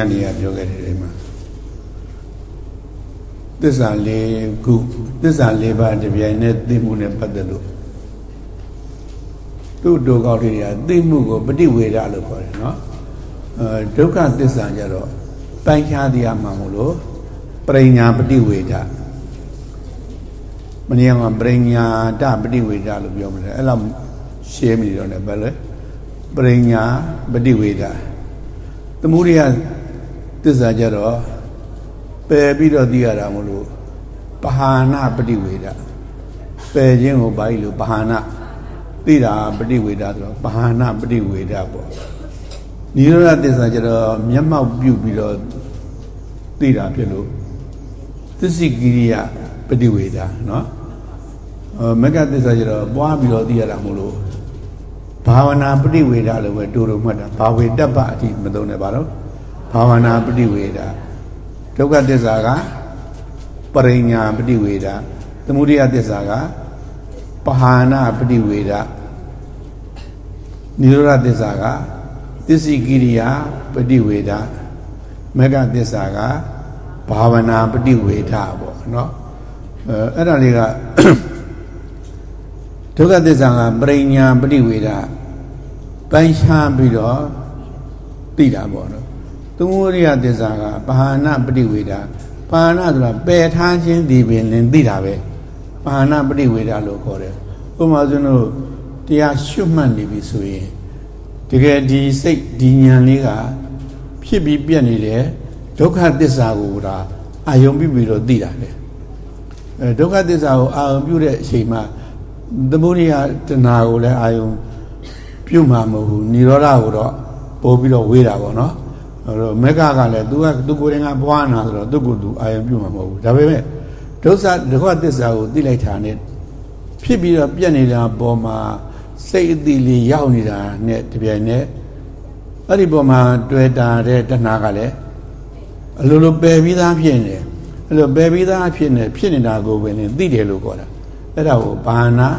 နေရပြောခဲ့တယ်ဒီမှာသစ္စာလေးခုသစ္စာလေးပါးတပြိုင်နက်သိမှုနဲ့ပတ်သက်လို့သူ့ဒုက္ခတွေကသိမှုကိုပฏิဝေဒလို့ခေါ်တယ်နော်အဲဒုက္ခသစ္စာကြတော့ပိုင်းခြားတရားမှမလို့ပရိညာပฏิဝေဒမနည်းကပရိညာတပฏิဝေဒလို့ပြောမှာလေအဲ့လောက်ရှင်းပြီးတော့လည်းပဲလေပရိညာပฏิဝေဒသမုဒိယ သစ္စာကြတော့ပယ်ပြီးတော့သိရတာမလို့ပဟာနာပฏิဝေဒပယ်ခြင်းကိုဘာလို့ပဟာနာသိတာပฏิဝေဒဆိုတော့ပဟာနာပฏิဝေဒပေါ့နိရောဓသစ္စာကျတော့မျက်မှောက်ပြုပြီးတော့သိတာဖြစ်လို့သစ္စိကိရိယပฏิဝေဒနော်အဲမက္ကသစ္စာကျတော့ပွားပြီးတော့သိရတာမို့လို့ဘာဝနာပฏิဝေဒလို့ပဲတူတူမှတ်တာဘာဝေတ္တပအထိမသုံးနဲ့ပါတော့ ဘာဝနာပฏิဝေဒဒုက္ခသစ္စာကပရိညာပฏิဝေဒသမုဒိယသစ္စာကပဟာနာပฏิဝေဒနိရောဓသစ္စာကသစ္စိကိရိယာပฏิဝေဒမေဃသစ္စာကဘာဝနာပฏิဝေဒပေါ့နော်အဲအဲ့ဒါလေးကဒုက္ခသစ္စာကပရိညာပฏิဝေဒပိုင်းခြားပြီးတော့သိတာပေါ့နော် သမုဒိယသစ္စာကပါဟနာပฏิဝေဒပါဟနာဆိုတာပယ်ထားခြင်းဒီပင်လင်သိတာပဲပါဟနာပฏิဝေဒလို့ခေါ်တယ်ဥပမာဆိုလို့တရားရှုမှတ်နေပြီဆိုရင်တကယ်ဒီစိတ်ဒီဉာဏ်လေးကဖြစ်ပြီးပြက်နေတယ်ဒုက္ခသစ္စာကိုဒါအာယုံပြုပြီးတော့သိတာလေအဲဒုက္ခသစ္စာကိုအာယုံပြုတဲ့အချိန်မှာသမုဒိယတဏှာကိုလည်းအာယုံပြုမှာမဟုတ်ဘူးនិရောဓကိုတော့ပို့ပြီးတော့ဝေးတာပေါ့နော် အဲ့တော့မေဃကလည်း तू ကသူကိုယ်တိုင်ကဘွားနာဆိုတော့သူ့ကိုယ်သူအာယုံပြုမှာမဟုတ်ဘူးဒါပေမဲ့ဒုစဒုက္ခသစ္စာကိုသိလိုက်တာနဲ့ဖြစ်ပြီးတော့ပြက်နေတာပေါ်မှာစိတ်အတိလေးရောက်နေတာနဲ့တပြိုင်နက်အဲ့ဒီပေါ်မှာတွေ့တာတဲ့တဏှာကလည်းအလိုလိုပယ်ပြီးသားဖြစ်နေတယ်အဲ့လိုပယ်ပြီးသားဖြစ်နေဖြစ်နေတာကိုပဲနေသိတယ်လို့ခေါ်တာအဲ့ဒါကိုဘာနာ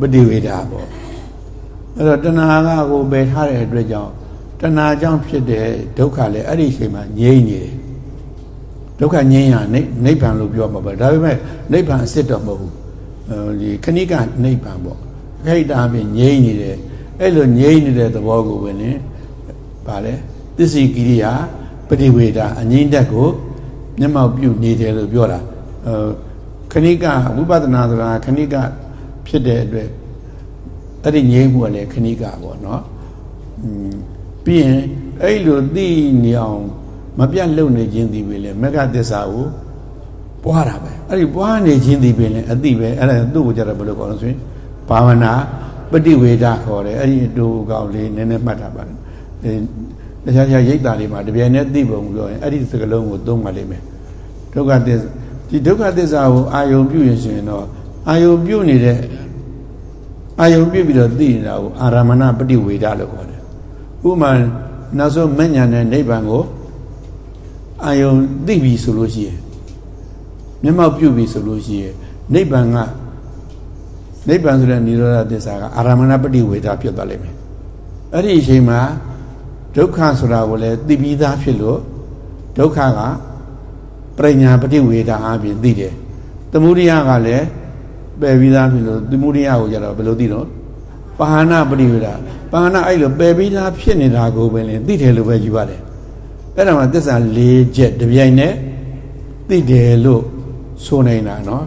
ပฏิဝေဒပေါ့အဲ့တော့တဏှာကကိုပယ်ထားတဲ့အတွက်ကြောင့် တဏှာကြောင့်ဖြစ်တဲ့ဒုက္ခလည်းအဲ့ဒီအချိန်မှာငြိမ့်နေတယ်ဒုက္ခငြိမ်းရနိဗ္ဗာန်လို့ပြောမှာပဲဒါပေမဲ့နိဗ္ဗာန်အစစ်တော့မဟုတ်ဘူးဒီခဏိကနိဗ္ဗာန်ပေါ့ခိတအပြင်ငြိမ်းနေတယ်အဲ့လိုငြိမ်းနေတဲ့သဘောကိုဝင်ရင်ဗာလဲသစ္စည်းကိရိယာပฏิဝေဒအငြိမ့်တက်ကိုမျက်မှောက်ပြုနေတယ်လို့ပြောတာခဏိကဝိပဿနာဆိုတာခဏိကဖြစ်တဲ့အတွက်အဲ့ဒီငြိမ်းမှုကလည်းခဏိကပေါ့နော် ပြီးရင်အဲ့လိုသိနေအောင်မပြတ်လုံနေခြင်းဒီပဲလေမကသစ္စာကိုပွားတာပဲအဲ့ဒီပွားနေခြင်းဒီပဲလေအတိပဲအဲ့ဒါသူ့ကိုကြတော့ဘယ်လိုခေါ်လို့ဆိုရင်ဘာဝနာပฏิဝေဒခေါ်တယ်အဲ့ဒီအတူကောင်လေးနည်းနည်းမှတ်ထားပါတယ်အဲတခြားခြားရိတ်တာလေးမှာတပြိုင်နက်သိပုံပြောရင်အဲ့ဒီစကလုံးကိုသုံးပါလိမ့်မယ်ဒုက္ခသစ္စာဒီဒုက္ခသစ္စာကိုအာယုံပြုရင်ဆိုရင်တော့အာယုံပြုနေတဲ့အာယုံပြုပြီးတော့သိနေတာကိုအာရမဏပฏิဝေဒလို့ခေါ်တယ် ဥပမာနောက်ဆုံးမဉ္ဇဏ်နဲ့နိဗ္ဗာန်ကိုအာယုံသိပြီဆိုလို့ရှိရင်မျက်မှောက်ပြုပြီဆိုလို့ရှိရင်နိဗ္ဗာန်ကနိဗ္ဗာန်ဆိုတဲ့និရောဓသစ္စာကအာရမဏပฏิဝေဒဖြစ်သွားလိမ့်မယ်အဲ့ဒီအချိန်မှာဒုက္ခဆိုတာကိုလည်းသိပြီးသားဖြစ်လို့ဒုက္ခကပရိညာပฏิဝေဒအပြင်သိတယ်သမုဒိယကလည်းပယ်ပြီးသားဖြစ်လို့သမုဒိယကိုကြတော့ဘယ်လိုသိတော့ ပါဟနာပฏิဝေဒပါဟနာအဲ့လိုပယ်ပြီးသားဖြစ်နေတာကိုပဲလေသိတယ်လို့ပဲယူရတယ်အဲ့ဒါမှသစ္စာ၄ချက်တပြိုင်နက်သိတယ်လို့ဆိုနေတာနော်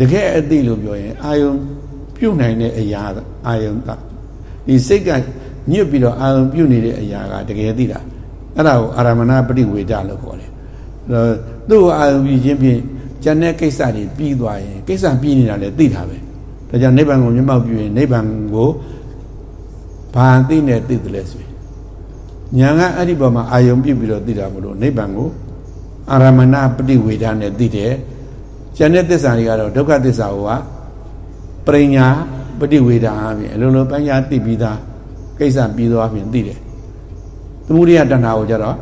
တကယ်အသိလို့ပြောရင်အာယုံပြုတ်နိုင်တဲ့အရာအာယုံဒီစိတ်ကညွတ်ပြီးတော့အာယုံပြုတ်နေတဲ့အရာကတကယ်သိတာအဲ့ဒါကိုအာရမဏပရိဝေဒလို့ခေါ်တယ်အဲ့တော့သူ့ကိုအာယုံပြုခြင်းဖြင့်ကျန်တဲ့ကိစ္စတွေပြီးသွားရင်ကိစ္စပြီးနေတာလည်းသိတာပဲ ဒါကြောင့်နိဗ္ဗာန်ကိုမျက်မှောက်ပြုရင်နိဗ္ဗာန်ကိုဘာသိနေသိတယ်လဲဆိုရင်ညာကအဲ့ဒီပေါ်မှာအာယုံပြုတ်ပြီးတော့သိတာမလို့နိဗ္ဗာန်ကိုအာရမဏပရိဝေဒနဲ့သိတယ်ကျန်တဲ့သစ္စာတွေကတော့ဒုက္ခသစ္စာဟောပရိညာပฏิဝေဒအပြင်အလုံးလုံးပညာသိပြီးသားကိစ္စပြီးသွားပြင်သိတယ်သမုဒိယတဏ္ဍာကိုကြတော့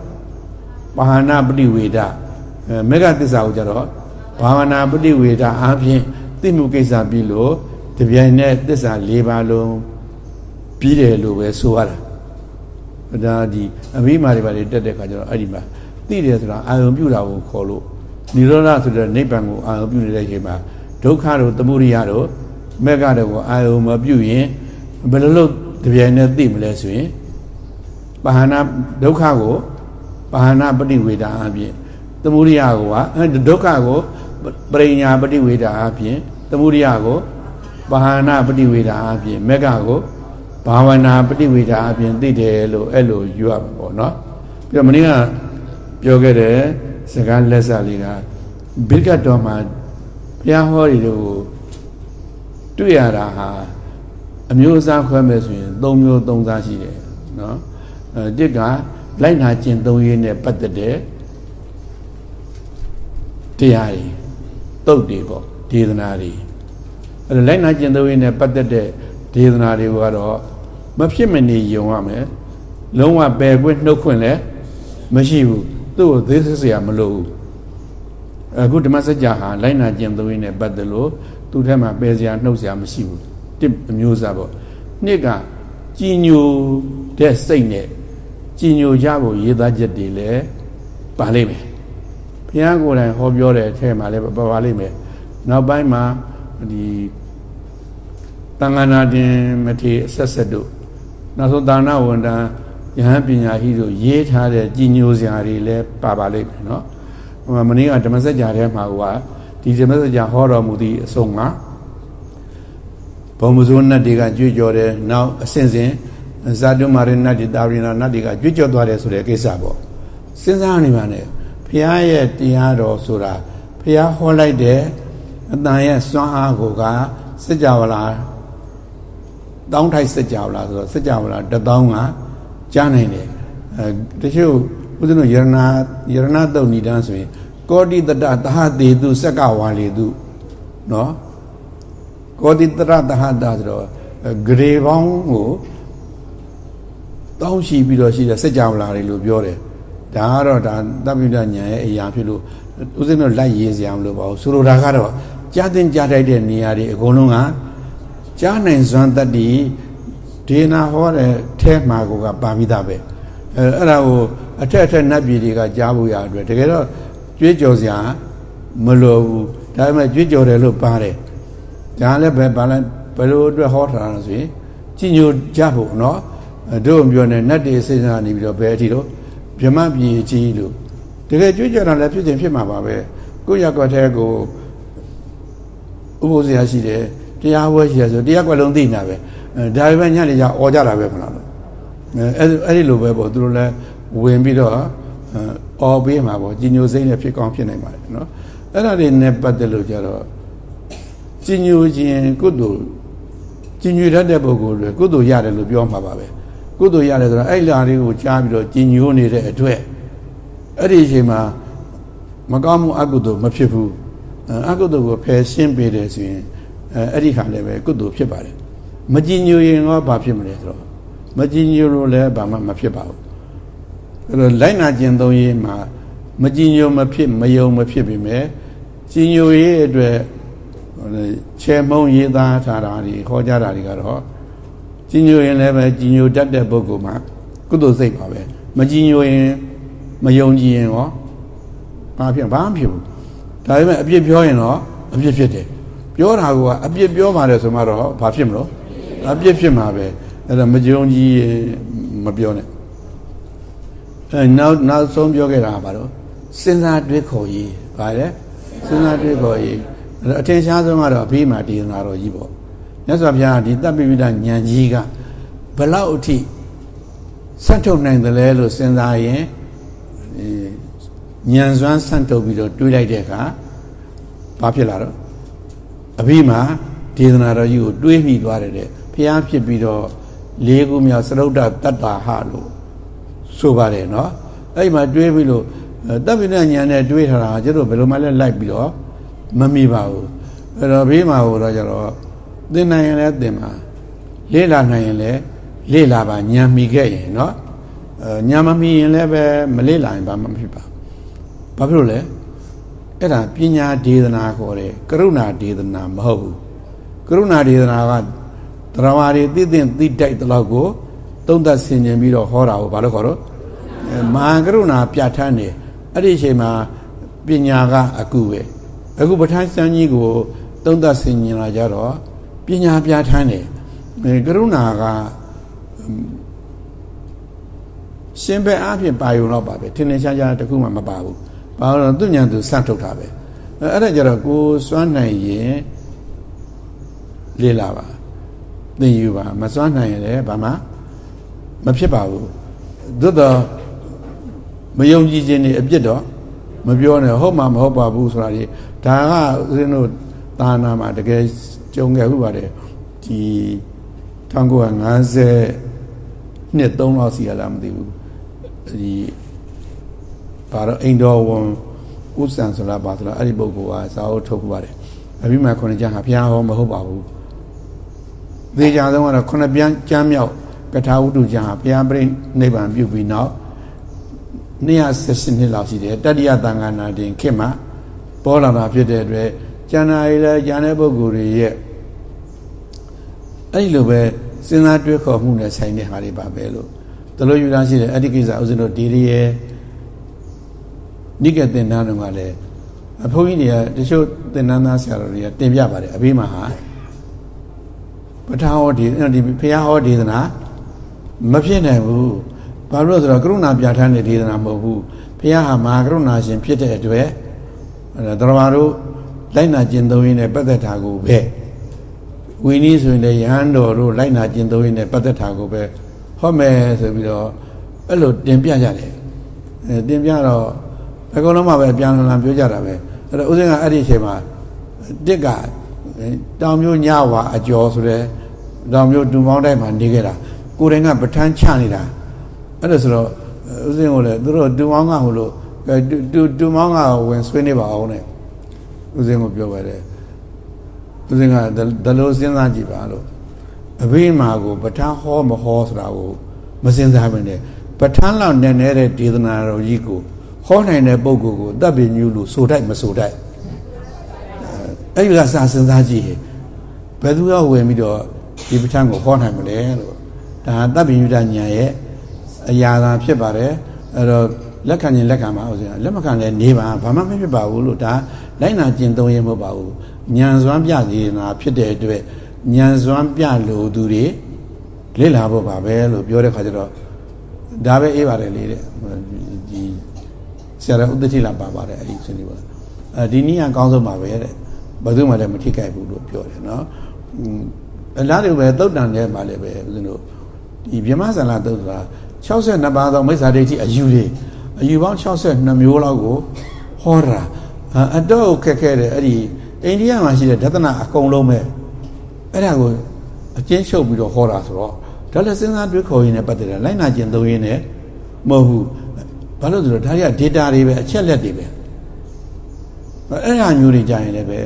ပါဟနာပฏิဝေဒမေဃသစ္စာကိုကြတော့ဘာဝနာပฏิဝေဒအပြင်သိမှုကိစ္စပြီးလို့ တပြိုင်နက်သစ္စာ၄ပါးလုံးပြီးတယ်လို့ပဲဆိုရတာ ဒါဒီအမိမာတွေပါတွေတက်တဲ့ခါကျတော့အဲ့ဒီမှာသိတယ်ဆိုတာအာယုံပြုတာကိုခေါ်လို့និရောဓဆိုတဲ့နိဗ္ဗာန်ကိုအာယုံပြုနေတဲ့အချိန်မှာဒုက္ခတို့သမုဒိယတို့မက္ခတို့ကိုအာယုံမပြုရင်ဘယ်လိုလုပ်တပြိုင်နဲ့သိမလဲဆိုရင်ပါဟနာဒုက္ခကိုပါဟနာပฏิဝေဒအပြင်သမုဒိယကိုကဒုက္ခကိုပရိညာပฏิဝေဒအပြင်သမုဒိယကို ပါဟနာပฏิဝေဒအပြင်မက္ခကိုဘာဝနာပฏิဝေဒအပြင်သိတယ်လို့အဲ့လိုယူရမှာပေါ့နော်ပြီးတော့မင်းကပြောခဲ့တဲ့စကားလက်စလေးကဘိကတ်တော်မှာဘုရားဟောရီတို့တွေ့ရတာဟာအမျိုးအစားခွဲမယ်ဆိုရင်၃မျိုး၃စားရှိတယ်နော်အဲတစ်ကလိုက်နာကျင့်သုံးရေးနဲ့ပတ်သက်တဲ့တရားတွေတုတ်တွေပေါ့ဒေသနာတွေအဲ လိုက်နာကျင့်သုံးရေးနဲ့ပတ်သက်တဲ့ဒေသနာတွေကတော့မဖြစ်မနေယုံရမယ်လုံးဝပယ်ခွင့်နှုတ်ခွင့်လည်းမရှိဘူးသူ့ကိုသေးစစ်စရာမလိုဘူးအခုဓမ္မစကြာဟာလိုက်နာကျင့်သုံးရေးနဲ့ပတ်သက်လို့သူ့ထက်မှာပယ်စရာနှုတ်စရာမရှိဘူးတစ်အမျိုးစားပေါ့နှစ်ကကြည်ညိုတဲ့စိတ်နဲ့ကြည်ညိုကြဖို့ရေးသားချက်တွေလည်းပါလိမ့်မယ်ဘုရားကိုယ်တိုင်ဟောပြောတဲ့အထက်မှာလည်းပါပါလိမ့်မယ်နောက်ပိုင်းမှာဒီ တန်ခါနာတင်မထေအဆက်ဆက်တို့နောက်ဆုံးဒါနဝန်တန်းယဟန်ပညာရှိတို့ရေးထားတဲ့ကြည်ညိုစရာတွေလည်းပါပါလိမ့်မယ်နော်ဟိုမနေ့ကဓမ္မစကြာထဲမှာကဒီဓမ္မစကြာဟောတော်မူသည့်အဆုံးကဘုံမစိုးနတ်တွေကကြွကြော်တယ်နောက်အစဉ်စဉ်ဇာတုမာရနတ်တွေတာဝိနာနတ်တွေကကြွကြော်သွားတယ်ဆိုတဲ့ကိစ္စပေါ့စဉ်းစားနေပါနဲ့ဘုရားရဲ့တရားတော်ဆိုတာဘုရားဟောလိုက်တဲ့အတန်ရဲ့စွမ်းအားကိုကစကြဝဠာ တောင်းထိုက်စကြဝဠာဆိုတော့စကြဝဠာတသောင်းကကြားနိုင်တယ်အဲတချို့ဦးဇင်းတို့ယရနာယရနာတုတ်ဏိဒန်းဆိုရင်ကောတိတတသဟတေတုစက္ကဝါလေတုနော်ကောတိတရသဟတာဆိုတော့ဂရေပေါင်းကိုတောင်းရှိပြီးတော့ရှိတဲ့စကြဝဠာတွေလို့ပြောတယ်ဒါကတော့ဒါသဗ္ဗညဉာဏ်ရဲ့အရာဖြစ်လို့ဦးဇင်းတို့လိုက်ရေးစရာမလိုပါဘူးဆိုလိုတာကတော့ကြားတင်ကြားတိုက်တဲ့နေရာတွေအကုန်လုံးက ကြားနိုင်စွမ်းတတ္တိဒေနာဟောတဲ့ထဲမှာကပါမိတာပဲအဲအဲ့ဒါကိုအထက်အထက်နတ်ပြည်တွေကကြားဖို့ရအတွက်တကယ်တော့ကြွေးကြော်စရာမလိုဘူးဒါပေမဲ့ကြွေးကြော်တယ်လို့ပါတယ်ဒါလည်းပဲဘာလဲဘယ်လိုအတွက်ဟောထားတာဆိုရင်ကြည်ညိုကြဖို့နော်တို့ပြောနေနတ်တွေစိတ်စားနေပြီးတော့ဘယ်အထိတော့ဗြဟ္မပြည်ကြီးလို့တကယ်ကြွေးကြော်တာလည်းဖြစ်ခြင်းဖြစ်မှာပါပဲကိုယ့်ရက်ကွက်ထဲကိုဥပုသ်ဆရာရှိတယ် တရားဝဲရှိရဆိုတရားကွက်လုံးသိနေတာပဲဒါပေမဲ့ညနေကျអော်ကြတာပဲမလားလို့အဲအဲ့ဒီလိုပဲပေါ့သူတို့လည်းဝင်ပြီးတော့အော်ပေးမှာပေါ့ကြီးညိုစိမ့်နဲ့ဖြစ်ကောင်းဖြစ်နိုင်ပါတယ်နော်အဲ့ဒါတွေနဲ့ပတ်သက်လို့ကြတော့ကြီးညိုခြင်းကုသိုလ်ကြီးညိုတတ်တဲ့ပုဂ္ဂိုလ်တွေကုသိုလ်ရတယ်လို့ပြောမှာပါပဲကုသိုလ်ရတယ်ဆိုတော့အဲ့လာလေးကိုကြားပြီးတော့ကြီးညိုနေတဲ့အတွက်အဲ့ဒီအချိန်မှာမကောင်းမှုအကုသိုလ်မဖြစ်ဘူးအကုသိုလ်ကိုဖယ်ရှင်းပေးတယ်ဆိုရင် အဲအဲ့ဒီခါလည်းပဲကုသိုလ်ဖြစ်ပါတယ်မကြည်ညိုရင်တော့ဘာဖြစ်မလဲဆိုတော့မကြည်ညိုလို့လည်းဘာမှမဖြစ်ပါဘူးအဲ့တော့လိုက်နာကျင်သုံးရေးမှာမကြည်ညိုမဖြစ်မယုံမဖြစ်ပြီမဲ့ကြည်ညိုရေးအတွက်ချေမုံရေးသားထားတာတွေခေါ်ကြတာတွေကတော့ကြည်ညိုရင်လည်းပဲကြည်ညိုတတ်တဲ့ပုဂ္ဂိုလ်မှာကုသိုလ်စိတ်ပါပဲမကြည်ညိုရင်မယုံကြည်ရင်ရောဘာဖြစ်ဘာမှဖြစ်ဘူးဒါပေမဲ့အပြစ်ပြောရင်တော့အပြစ်ဖြစ်တယ် ပြောတာကအပြစ်ပြောပါတယ်ဆိုမှတော့ဘာဖြစ်မလို့အပြစ်ဖြစ်မှာပဲအဲ့ဒါမကြုံကြီးမပြောနဲ့အဲနောက်နောက်ဆုံးပြောခဲ့တာကဘာလို့စဉ်းစားတွေးခေါ်ရေးဗါလဲစဉ်းစားတွေးခေါ်ရေးအထင်ရှားဆုံးကတော့အဖေးမှာတည်နာတော်ကြီးပေါ့မြတ်စွာဘုရားဒီတပ်ပိပိဒဉာဏ်ကြီးကဘလောက်အထိဆန့်ထုတ်နိုင်တယ်လဲလို့စဉ်းစားရင်ဉာဏ်စွမ်းဆန့်ထုတ်ပြီးတော့တွေးလိုက်တဲ့အခါဘာဖြစ်လာတော့ အဘိမှာဒေသနာတော်ကြီးကိုတွေးမိသွားတယ်တဲ့ဘုရားဖြစ်ပြီးတော့လေးခုမြောက်သရုတ်တတ္တာဟလို့ဆိုပါတယ်နော်အဲ့မှာတွေးပြီးလို့တပ်ပိဏညာနဲ့တွေးထားတာကျတို့ဘယ်လိုမှလည်းလိုက်ပြီးတော့မမိပါဘူးအဲ့တော့ဘေးမှာဟိုတော့ကျတော့သင်နိုင်ရင်လည်းသင်ပါလေ့လာနိုင်ရင်လည်းလေ့လာပါညံမိခဲ့ရင်နော်အဲညံမမိရင်လည်းပဲမလေ့လာရင်ဘာမှမဖြစ်ပါဘူးဘာဖြစ်လို့လဲ အဲ့ဒါပညာဒေသနာခေါ်တယ်ကရုဏာဒေသနာမဟုတ်ဘူးကရုဏာဒေသနာကတရားဝါတွေသိသိသိတိုက်တလောက်ကိုသုံးသက်ဆင်ញင်ပြီးတော့ဟောတာကိုဘာလို့ခေါ်တော့မဟာကရုဏာပြဋ္ဌာန်းနေအဲ့ဒီအချိန်မှာပညာကအကုပဲအခုပဋ္ဌာန်းစံကြီးကို သုံးသက်ဆင်ញင်လာကြတော့ပညာပြဋ္ဌာန်းနေကရုဏာကရှင်ဘက်အဖြစ်ပါယုံတော့ပါပဲထင်ထင်ရှားရှားတခုမှမပါဘူး ဘာလို့သူညံသူစထုတ်တာပဲအဲ့ဒါကြတော့ကိုစွမ်းနိုင်ရင်လေ့လာပါသင်ယူပါမစွမ်းနိုင်ရင်လည်းဘာမှမဖြစ်ပါဘူးသို့တော့မယုံကြည်ခြင်းတွေအပြစ်တော့မပြောနဲ့ဟုတ်မှမဟုတ်ပါဘူးဆိုတာဒီဒါကဦးဇင်းတို့သာနာမှာတကယ်ကြုံခဲ့ဥပါတယ်ဒီ1950နှစ်3လောက်စီရလားမသိဘူးဒီ ဘာတော့အိမ်တော်ဝန်ဥစ္စာဆိုလားပါဆိုလားအဲ့ဒီပုဂ္ဂိုလ်ကစာအုပ်ထုတ်ပါတယ်အပြီးမှခုနှစ်ကျမ်းဟာဘုရားဟောမဟုတ်ပါဘူးသေချာဆုံးကတော့ခုနှစ်ပြန်ကျမ်းမြောက်ကထာဝတ္ထုကျမ်းဟာဘုရားပြိနိဗ္ဗာန်ပြုပြီးနောက်218နှစ်လောက်ရှိတယ်တတိယသံဃာနာတင်ခေတ်မှာပေါ်လာတာဖြစ်တဲ့အတွက်ကျန်တာတွေလည်းကျန်တဲ့ပုဂ္ဂိုလ်တွေရဲ့အဲ့လိုပဲစဉ်းစားတွေးခေါ်မှုနဲ့ဆိုင်တဲ့ဟာတွေပါပဲလို့တလို့ယူသားရှိတယ်အဲ့ဒီကိစ္စဥစဉ်တို့ဒီရီရဲ့ နိကသင်္นานတော်ကလည်းအဖိုးကြီးတွေကတချို့သင်္นานသားဆရာတော်တွေကတင်ပြပါတယ်အဘေးမှာဟာပဋ္ဌာဟောဒီဒီဘုရားဟောဒေသနာမဖြစ်နိုင်ဘူးဘာလို့လဲဆိုတော့ကရုဏာပြဋ္ဌာန်းတဲ့ဒေသနာမဟုတ်ဘူးဘုရားဟာမဟာကရုဏာရှင်ဖြစ်တဲ့အတွက်အဲတော်ဘာတို့လိုက်နာကျင့်သုံးရင်းနဲ့ပတ်သက်တာကိုပဲဝီနည်းဆိုရင်လည်းယဟန်တော်တို့လိုက်နာကျင့်သုံးရင်းနဲ့ပတ်သက်တာကိုပဲဟောမယ်ဆိုပြီးတော့အဲ့လိုတင်ပြကြတယ်အဲတင်ပြတော့ အကုန်လုံးမှပဲပြန်လာပြောကြတာပဲအဲ့တော့ဦးစင်းကအဲ့ဒီအချိန်မှာတစ်ကတောင်မျိုးညဝါအကျော်ဆိုတဲ့တောင်မျိုးဒူမောင်းတိုင်းမှာနေခဲ့တာကိုယ်တိုင်ကပဋ္ဌာန်းချနေတာအဲ့ဒါဆိုတော့ဦးစင်းကလည်းသူတို့ဒူမောင်းကဟိုလို့ဒူဒူမောင်းကဝင်ဆွေးနေပါအောင်တဲ့ဦးစင်းကပြောပါတယ်ဦးစင်းကဒလို့စဉ်းစားကြည့်ပါလို့အဘိမာကိုပဋ္ဌာန်းဟောမဟောဆိုတာကိုမစဉ်းစားဘဲနဲ့ပဋ္ဌာန်းလောက်နဲ့နေတဲ့ဒေသနာတော်ကြီးကို ဟောနိုင်တဲ့ပုဂ္ဂိုလ်ကိုတပ်ပင်ညူလို့ဆိုတိုက်မဆိုတိုက်အဲ့ဒီကစာစဉ်းစားကြည့်ဘယ်သူကဝင်ပြီးတော့ဒီပဋ္ဌာန်းကိုဟောနိုင်မလဲလို့ဒါတပ်ပင်ညူတာညာရဲ့အရာသာဖြစ်ပါတယ်အဲ့တော့လက်ခံရင်လက်ခံပါဦးစေလက်မခံလည်းနေပါဘာမှမဖြစ်ပါဘူးလို့ဒါလိုက်နာကျင့်သုံးရင်မဟုတ်ပါဘူးညံစွမ်းပြစီနာဖြစ်တဲ့အတွက်ညံစွမ်းပြလို့သူတွေလေ့လာဖို့ပါပဲလို့ပြောတဲ့ခါကျတော့ဒါပဲအေးပါတယ်လေတဲ့ဒီ ဆရာတော်ဥဒ္ဒတိလာပါပါတယ်အဲ့ဒီဆွေးနွေးပါအဲဒီနည်းအကောင်းဆုံးပါပဲတဲ့ဘယ်သူမှလည်းမထိခိုက်ဘူးလို့ပြောတယ်နော်အလားတူပဲသုတ်တန်ထဲမှာလည်းပဲဦးဇင်းတို့ဒီမြမဇာလာသုတ်တာ62ပါးသောမိစ္ဆာဒိဋ္ဌိအယူတွေအယူပေါင်း62မျိုးလောက်ကိုဟောတာအတော့ခက်ခဲတယ်အဲ့ဒီအိန္ဒိယမှာရှိတဲ့ဒသနာအကုန်လုံးပဲအဲ့ဒါကိုအကျဉ်းချုပ်ပြီးတော့ဟောတာဆိုတော့ဒါလည်းစဉ်းစားတွေးခေါ်ရင်းနဲ့ပတ်သက်တယ်လိုက်နာကျင်သုံးရင်းနဲ့မဟုတ်ဘူး ဘာလို့ဆိုတော့ဒါတွေက data တွေပဲအချက်လက်တွေပဲအဲ့ဒါမျိုးတွေကြာရင်လည်းပဲ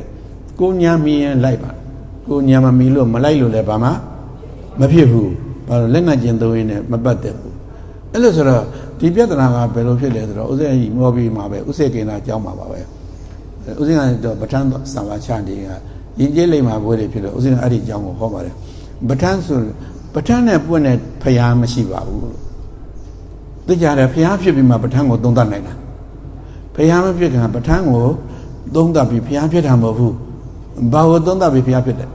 ကိုညာမီရင်လိုက်ပါကိုညာမမီလို့မလိုက်လို့လည်းဘာမှမဖြစ်ဘူးဘာလို့လက်နာကျင်သုံးရင်းနဲ့မပတ်သက်ဘူးအဲ့လိုဆိုတော့ဒီပြဿနာကဘယ်လိုဖြစ်လဲဆိုတော့ဥစ္စာကြီးမောပြီးမှာပဲဥစ္စေကိန်းသာကြောင်းမှာပါပဲဥစဉ်ကတော့ပဋ္ဌာန်းဆံပါချနေကယဉ်ကျေးလိမ္မာဘွဲတွေဖြစ်တော့ဥစဉ်အဲ့ဒီအကြောင်းကိုဟောပါတယ်ပဋ္ဌာန်းဆိုပဋ္ဌာန်းနဲ့ပွင့်တဲ့ဖျားမရှိပါဘူးလို့ သိကြတယ်ဖျားဖြစ်ပြီးမှပဋ္ဌာန်းကိုသုံးသပ်နိုင်တာဖျားမဖြစ်ခင်ပဋ္ဌာန်းကိုသုံးသပ်ပြီးဖျားဖြစ်တာမဟုတ်ဘူးဘာကိုသုံးသပ်ပြီးဖျားဖြစ်တယ်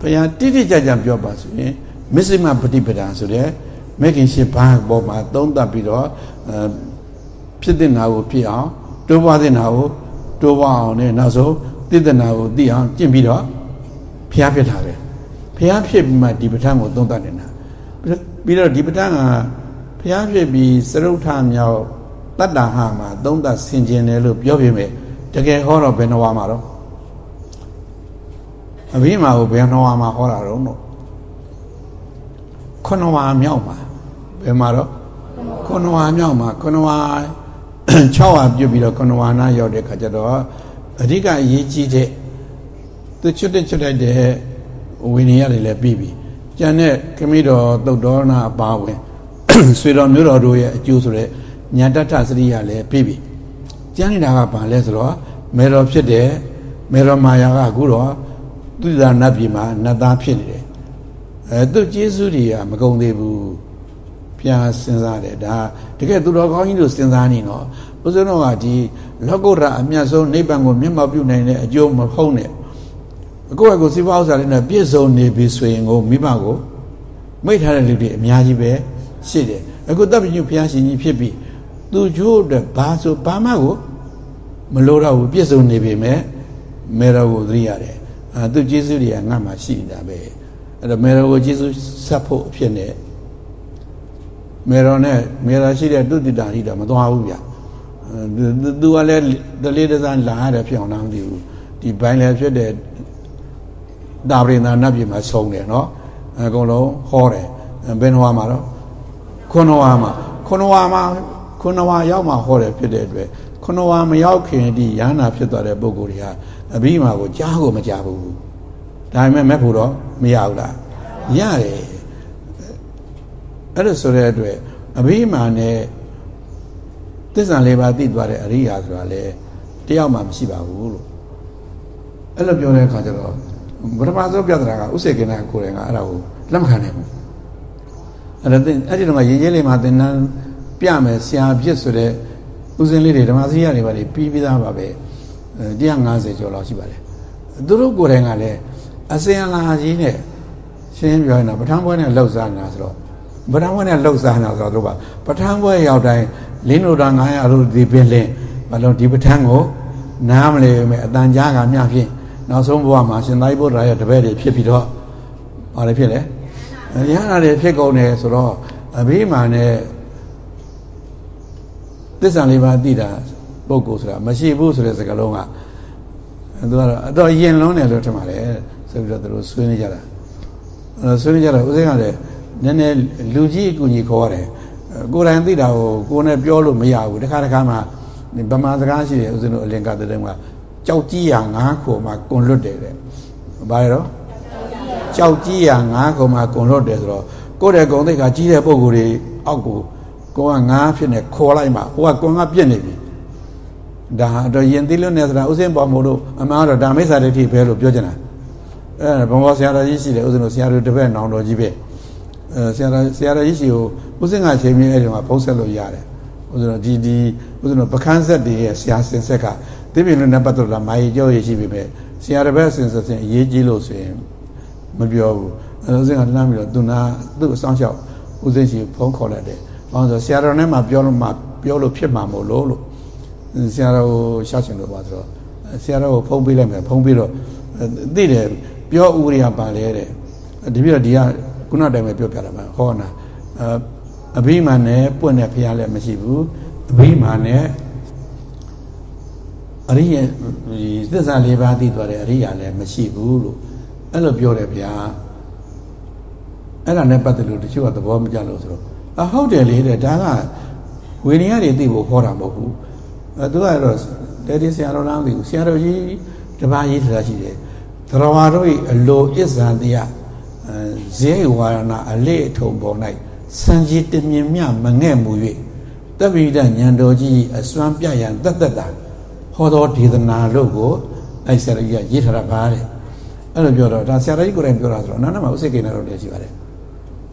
ဖျားတိတိကျကျပြောပါဆိုရင်မစ္စည်းမပฏิပဒါဆိုတဲ့မဂ်ခင်ရှိဘာပေါ်မှာသုံးသပ်ပြီးတော့ဖြစ်တဲ့နာကိုဖြစ်အောင်တိုးပွားတဲ့နာကိုတိုးပွားအောင်နဲ့နောက်ဆုံးတည်တဲ့နာကိုသိအောင်ကျင့်ပြီးတော့ဖျားဖြစ်တာပဲဖျားဖြစ်ပြီးမှဒီပဋ္ဌာန်းကိုသုံးသပ်နေတာ ပြီးတော့ဒီပဋ္ဌာန်းကဖျားဖြစ်ပြီးစရုထမြောက်တတ္တဟာမှာသုံးသပ်ဆင်ခြင်တယ်လို့ပြောပြမယ်တကယ်ဟောတော့ဘယ်နှဝါမှာတော့အဘိမာကိုဘယ်နှဝါမှာဟောတာတော့ခုနဝါမြောက်မှာဘယ်မှာတော့ခုနဝါမြောက်မှာခုနဝါ6ဟာပြုတ်ပြီးတော့ကနဝါနာရောက်တဲ့ခါကျတော့အဓိကအရေးကြီးတဲ့သူချွတ်တဲ့ချွတ်လိုက်တဲ့ဝိနည်းရတယ်လည်းပြီးပြီ ကျန်တဲ့ခမိတော်သုတ်တော်နာအပါဝင်ဆွေတော်မျိုးတော်တို့ရဲ့အကျိုးဆိုတဲ့ညာတတစရိယလည်းပြီးပြီကျန်နေတာကဘာလဲဆိုတော့မေတော်ဖြစ်တဲ့မေတော်မာယာကအခုတော့သူဇာနတ်ပြည်မှာနတ်သားဖြစ်နေတယ်အဲသူကျေးဇူးတွေကမကုန်သေးဘူးပြန်စဉ်းစားတယ်ဒါတကယ်သူတော်ကောင်းကြီးတို့စဉ်းစားနေတော့ဘုရားတော်ကဒီလောကုတ္တရာအမြတ်ဆုံးနိဗ္ဗာန်ကိုမျက်မှောက်ပြုနိုင်တဲ့အကျိုးမဟုတ်နဲ့ ကိုယ့်အကိုစိပါဥစ္စာလေးနဲ့ပြည့်စုံနေပြီဆိုရင်ကိုမိဘကိုမိထားတဲ့လူတွေအများကြီးပဲရှိတယ်အခုတပ်ပညုဘုရားရှင်ကြီးဖြစ်ပြီးသူကျိုးအတွက်ဘာဆိုဘာမှကိုမလိုတော့ဘူးပြည့်စုံနေပြီမဲ့မေတော်ကိုသတိရတယ်အဲသူကျေးဇူးတွေကငါ့မှာရှိနေတာပဲအဲ့တော့မေတော်ကိုကျေးဇူးဆက်ဖို့အဖြစ်နဲ့မေတော်နဲ့မေတော်ရှိတဲ့တုတိတာဟိတာမသွားဘူးဗျသူကလည်းတလေးတစားလာရတယ်ဖြစ်အောင်လားမသိဘူးဒီဘိုင်းလည်းဖြစ်တဲ့ တာပရိသနတ်ပြည်မှာဆုံးတယ်နော်အကုန်လုံးဟောတယ်ဘယ်နှဝါမှာတော့ခုနဝါမှာခုနဝါမှာခုနဝါရောက်မှဟောတယ်ဖြစ်တဲ့အတွက်ခုနဝါမရောက်ခင်ဒီရဟနာဖြစ်သွားတဲ့ပုဂ္ဂိုလ်တွေဟာအဘိမာကိုကြားကိုမကြားဘူးဒါပေမဲ့မဲ့ဖို့တော့မရဘူးလားရတယ်အဲ့ဒါဆိုတဲ့အတွက်အဘိမာနဲ့သစ္စာလေးပါးသိသွားတဲ့အရိယာဆိုတာလေတယောက်မှမရှိပါဘူးလို့အဲ့လိုပြောတဲ့အခါကျတော့ ပထမဆုံးပြဿနာကဥစ္စေကိနာကိုယ်တိုင်ကအဲ့ဒါကိုလက်မခံနိုင်ဘူးအဲ့ဒါအဲ့ဒီတော့ရေးရေးလေးမှာသင်္นานပြမယ်ဆရာဖြစ်ဆိုတဲ့ဥစဉ်လေးတွေဓမ္မစရိယတွေပါပြီးပြီးသားပါပဲ150ကျော်လောက်ရှိပါတယ်သူတို့ကိုယ်တိုင်ကလည်းအစင်အလာကြီးနဲ့ရှင်းပြောရင်တော့ပဋ္ဌာန်းပွဲနဲ့လှုပ်ရှားနေတာဆိုတော့ပဋ္ဌာန်းပွဲနဲ့လှုပ်ရှားနေတာဆိုတော့ပဋ္ဌာန်းပွဲရောက်တိုင်းလင်းတို့တာ900လို့ဒီပင်လင်းဘာလို့ဒီပဋ္ဌာန်းကိုနားမလဲမယ်အတန်ကြားကမျှဖြင့် နောက်ဆုံးဘဝမှာရှင်သာရိပုတ္တရာရဲ့တပည့်တွေဖြစ်ပြီးတော့ဘာလဲဖြစ်လဲရဟနာတွေဖြစ်ကုန်တယ်ဆိုတော့အဘိမာနဲ့သစ္စာလေးပါးသိတာပုဂ္ဂိုလ်ဆိုတာမရှိဘူးဆိုတဲ့စကားလုံးကသူကတော့အတော်ယဉ်လွန်းတယ်လို့ထင်ပါတယ်ဆိုပြီးတော့သူတို့ဆွေးနွေးကြတာအဲဆွေးနွေးကြတော့ဦးစင်းကလည်းနည်းနည်းလူကြီးအကူကြီးခေါ်ရတယ်ကိုယ်တိုင်သိတာကိုကိုယ်နဲ့ပြောလို့မရဘူးတခါတခါမှဗမာစကားရှိတယ်ဦးစင်းတို့အလင်္ကာတဲ့တုန်းက ကြောက်ကြီးရငါးခုမှကွန်လွတ်တယ်တဲ့ဘာလဲတော့ကြောက်ကြီးရငါးခုမှကွန်လွတ်တယ်ဆိုတော့ကိုယ့်ရဲ့ဂုံသိက္ခာကြီးတဲ့ပုံကိုယ်တွေအောက်ကိုကိုကငါးဖြစ်နေခေါ်လိုက်မှဟိုကကွန်ကပြက်နေပြီဒါတော့ယင်သိလို့နေဆိုတာဥစဉ်ပေါ်မို့လို့အမှန်တော့ဒါမိစ္ဆာဒိဋ္ဌိပဲလို့ပြောချင်တာအဲဘုံဘောဆရာတော်ကြီးရှိတယ်ဥစဉ်တို့ဆရာတော်တပည့်နောင်တော်ကြီးပဲအဲဆရာတော်ဆရာတော်ကြီးရှိကိုဥစဉ်ကချိန်မြဲအဲ့ဒီမှာဖုံးဆက်လို့ရတယ်ဥစဉ်တို့ဒီဒီဥစဉ်တို့ပကန်းဆက်တွေရဲ့ဆရာစင်ဆက်က သိပြီလို့နဲ့ပတ်သက်လာမာရီကြောရရှိပြီပဲဆရာတပည့်စင်ဆက်စင်အရေးကြီးလို့ဆိုရင်မပြောဘူးအဲဥစဉ်ကလှမ်းပြီးတော့သူနာသူ့အဆောင်လျှောက်ဥစဉ်ရှိဖုံးခေါ်လိုက်တယ်ဘာလို့ဆိုဆရာတော်နဲ့မှပြောလို့မှပြောလို့ဖြစ်မှာမို့လို့လို့ဆရာတော်ကိုရှောက်ချင်လို့ပါဆိုတော့ဆရာတော်ကိုဖုံးပေးလိုက်မယ်ဖုံးပြီးတော့သိတယ်ပြောဥရိယပါလဲတဲ့ဒီပြတော့ဒီကခုနတိုင်ပဲပြောပြတာပါဟောနာအဘိမာန်နဲ့ပွင့်တဲ့ဖရားလည်းမရှိဘူးအဘိမာန်နဲ့ အရိယသစ္စာလေးပါးသိသွားတဲ့အရိယာလည်းမရှိဘူးလို့အဲ့လိုပြောတယ်ဗျာအဲ့ဒါနဲ့ပတ်သက်လို့တချို့ကသဘောမကျလို့ဆိုတော့အဟုတ်တယ်လေတဲ့ဒါကဝိနည်းတွေသိဖို့ခေါ်တာမဟုတ်ဘူးအဲသူကတော့တဲဒီဆရာတော်လားမသိဘူးဆရာတော်ကြီးတပါးရေးထားရှိတယ်သရဝါတို့၏အလိုအစ္ဆန်တရားဇေဝါရဏအလေးအထုံပေါ်၌စံကြီးတမြင်မြမငဲ့မူ၍တပိဒဉာဏ်တော်ကြီးအစွမ်းပြရန်တတ်တတ်တာ ဟောတော်ဒေသနာလို့ကိုအဲ့ဆရာကြီးကရေးထားတာပါတဲ့အဲ့လိုပြောတော့ဒါဆရာကြီးကိုယ်တိုင်ပြောတာဆိုတော့နာနာမှာဥစိတ်ကိန်းတော်လည်းရှိပါတယ်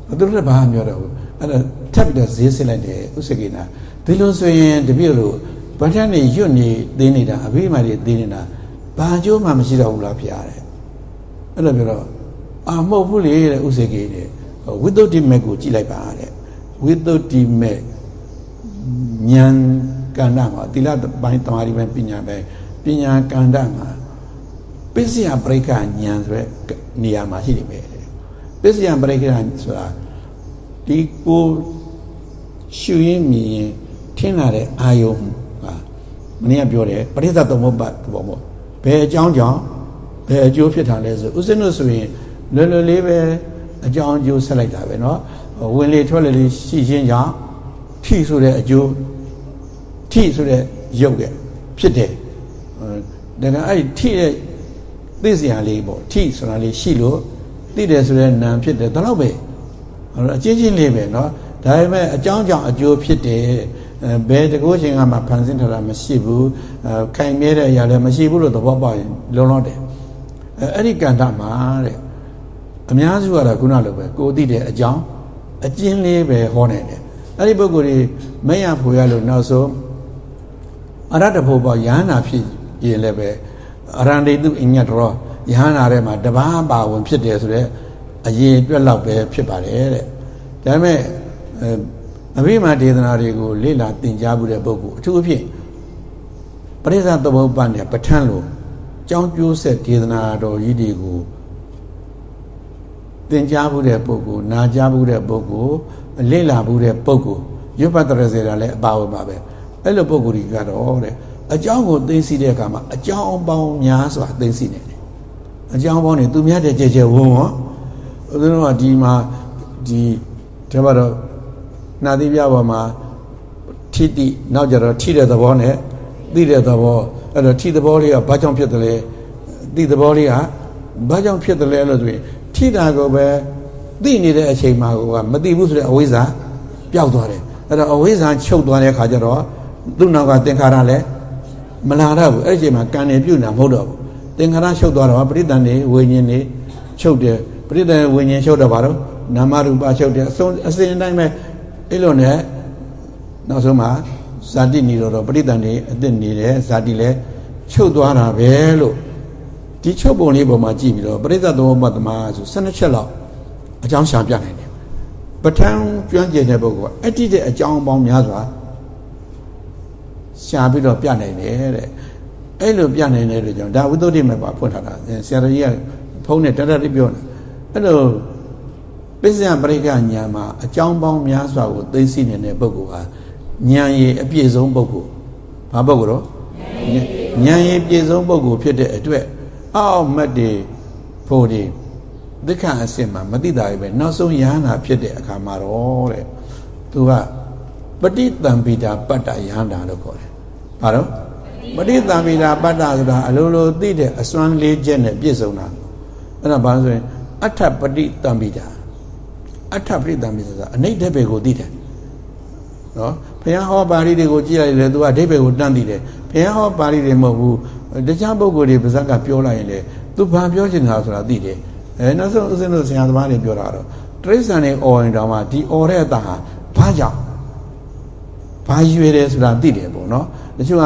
သူတို့လည်းဘာမှပြောတော့ဘူးအဲ့ဒါထပ်ပြီးတော့ဈေးစစ်လိုက်တယ်ဥစိတ်ကိန်းတာဒီလိုဆိုရင်တပြည့်လို့ဗတ်ထန်နေရွတ်နေသေးနေတာအဘိမာတွေသေးနေတာဘာအကျိုးမှမရှိတော့ဘူးလားဖျားတယ်အဲ့လိုပြောတော့အာမဟုတ်ဘူးလေတဲ့ဥစိတ်ကိန်းတဲ့ဝိသုဒ္ဓိမက်ကိုကြည့်လိုက်ပါတဲ့ဝိသုဒ္ဓိမက်ဉာဏ် ကန္တမှာတိလပိုင်းတမာရီပိုင်းပညာပိုင်းပညာကန္တမှာပစ္စယပရိက္ခဉာဏ်ဆိုတဲ့နေရာမှာရှိနေမယ်ပစ္စယပရိက္ခဆိုတာဒီကိုရှုရင်းမြင်ရင်ထင်လာတဲ့အာယုံဟာမနေ့ကပြောတယ်ပရိသတ်သမုပ္ပါသဘောမို့ဘယ်အကြောင်းကြောင့်ဘယ်အကျိုးဖြစ်တာလဲဆိုဥစဉ်လို့ဆိုရင်လွယ်လွယ်လေးပဲအကြောင်းအကျိုးဆက်လိုက်တာပဲเนาะဝင်လေထွက်လေလေးရှိခြင်းကြောင့်ထိဆိုတဲ့အကျိုး ထိဆိုတဲ့ရုပ်တဲ့ဖြစ်တယ်ဒါကအဲ့ထိတဲ့သိစရာလေးပေါ့ထိဆိုတာလေးရှိလို့သိတယ်ဆိုတဲ့နာမ်ဖြစ်တယ်ဒါတော့ပဲအချင်းချင်းလေးပဲเนาะဒါပေမဲ့အကြောင်းကြောင့်အကျိုးဖြစ်တယ်ဘယ်တကောချင်းကမှဖန်ဆင်းထားတာမရှိဘူးခိုင်မြဲတဲ့အရာလည်းမရှိဘူးလို့သဘောပေါက်ရင်လုံးလုံးတယ်အဲ့ဒီကန္တမှာတဲ့ အများစုကတော့ခုနလိုပဲကိုသိတဲ့အကြောင်းအကျဉ်းလေးပဲဟောနိုင်တယ်အဲ့ဒီပုဂ္ဂိုလ်တွေမရဖို့ရလို့နောက်ဆုံး အရတ္တဖို့ပေါ်ယဟနာဖြစ်ရင်လည်းပဲအရန္တိတုအညတ်တော်ယဟနာထဲမှာတပားပါဝင်ဖြစ်တယ်ဆိုတော့အရေးအတွက်လောက်ပဲဖြစ်ပါတယ်တဲ့ဒါပေမဲ့အဘိမာဒေသနာတွေကိုလေ့လာသင်ကြားမှုတဲ့ပုဂ္ဂိုလ်အထူးအဖြင့်ပရိစ္ဆသမုပ္ပါနဲ့ပဋ္ဌာန်းလို့ကြောင်းကျိုးဆက်ဒေသနာတော်ကြီးတွေကိုသင်ကြားမှုတဲ့ပုဂ္ဂိုလ်နာကြားမှုတဲ့ပုဂ္ဂိုလ်လေ့လာမှုတဲ့ပုဂ္ဂိုလ်ရွတ်ပတ်တရစေတာလည်းအပါဝင်ပါပဲ အဲ့လိုပုဂ္ဂိုလ်ကြီးကတော့တဲ့အကြောင်းကိုသိသိတဲ့အခါမှာအကြောင်းပေါင်းများစွာသိသိနေတယ်အကြောင်းပေါင်းနေသူများတဲ့ကြဲကြဲဝုံဝုံဦးဇင်းတို့ကဒီမှာဒီဒါမှတော့နာသီပြပေါ်မှာထိတိနောက်ကြတော့ထိတဲ့သဘောနဲ့သိတဲ့သဘောအဲ့တော့ထိသဘောလေးကဘာကြောင့်ဖြစ်တယ်လဲသိသဘောလေးကဘာကြောင့်ဖြစ်တယ်လဲလို့ဆိုရင်ထိတာကိုပဲသိနေတဲ့အချိန်မှာကမသိဘူးဆိုတဲ့အဝိဇ္ဇာပျောက်သွားတယ်အဲ့တော့အဝိဇ္ဇာချုပ်သွားတဲ့အခါကျတော့ သူ့နောက်ကသင်္ခါရလည်းမလာတော့ဘူးအဲ့ဒီအချိန်မှာကံနေပြုတ်နေတာမဟုတ်တော့ဘူးသင်္ခါရချုပ်သွားတော့ပရိသန်နေဝိညာဉ်နေချုပ်တယ်ပရိသန်ဝိညာဉ်ချုပ်တော့ဘာလို့နာမရူပချုပ်တယ်အစုံအစဉ်တိုင်းပဲအဲ့လိုနဲ့နောက်ဆုံးမှာဇာတိနေတော့ပရိသန်နေအသက်နေတယ်ဇာတိလည်းချုပ်သွားတာပဲလို့ဒီချုပ်ပုံလေးပေါ်မှာကြည့်ပြီးတော့ပရိသတ်သမုပ္ပါဒမဆို12ချက်လောက်အကြောင်းရှာပြနိုင်တယ်ပဋ္ဌာန်းကျွမ်းကျင်တဲ့ပုဂ္ဂိုလ်ကအဲ့ဒီတဲ့အကြောင်းပေါင်းများစွာ ရှာပြီးတော့ပြနိုင်တယ်တဲ့အဲ့လိုပြနိုင်တဲ့အတွက်ကြောင့်ဒါဝိသုဒ္ဓိမေပါဖွင့်ထားတာဆရာတော်ကြီးကဖုန်းနဲ့တတတိပြောတယ်အဲ့လိုပစ္စယပရိက္ခညာမှာအကြောင်းပေါင်းများစွာကိုသိသိနေတဲ့ပုဂ္ဂိုလ်ဟာဉာဏ်ရည်အပြည့်စုံပုဂ္ဂိုလ်ဘာပုဂ္ဂိုလ်တော့ဉာဏ်ရည်ပြည့်စုံပုဂ္ဂိုလ်ဖြစ်တဲ့အတွက်အောက်မတ်တွေဖို့တွေဒိဋ္ဌအစစ်မှာမတိတာပဲနောက်ဆုံးယဟနာဖြစ်တဲ့အခါမှာတော့တဲ့သူကပဋိသံပိတာပတ္တယဟန္တာလို့ခေါ်တယ်။ ဘာလို့ပဋိသံပိတာပတ္တဆိုတာအလိုလိုသိတဲ့အစွမ်းလေးချက်နဲ့ပြည့်စုံတာ။အဲ့ဒါဘာလို့ဆိုရင်အထပဋိသံပိတာအထပဋိသံပိတာဆိုတာအနိဋ္ဌဘေကိုသိတယ်။နော်ဘုရားဟောပါဠိတွေကိုကြည့်လိုက်လေသူကအဓိပ္ပာယ်ကိုတန်းသိတယ်။ဘုရားဟောပါဠိတွေမဟုတ်ဘူး။တခြားပုဂ္ဂိုလ်တွေပါဇက်ကပြောလိုက်ရင်လေသူဘာပြောချင်တာဆိုတာသိတယ်။အဲနောက်ဆုံးဦးဇင်းတို့ဆရာသမားတွေပြောတာတော့တရိစ္ဆာန်တွေអော်ရင်တောင်မှဒီអော်တဲ့အတဟာဘာကြောင့်ဘာရွေတယ်ဆိုတာသိတယ်ပေါ့နော် တချို့က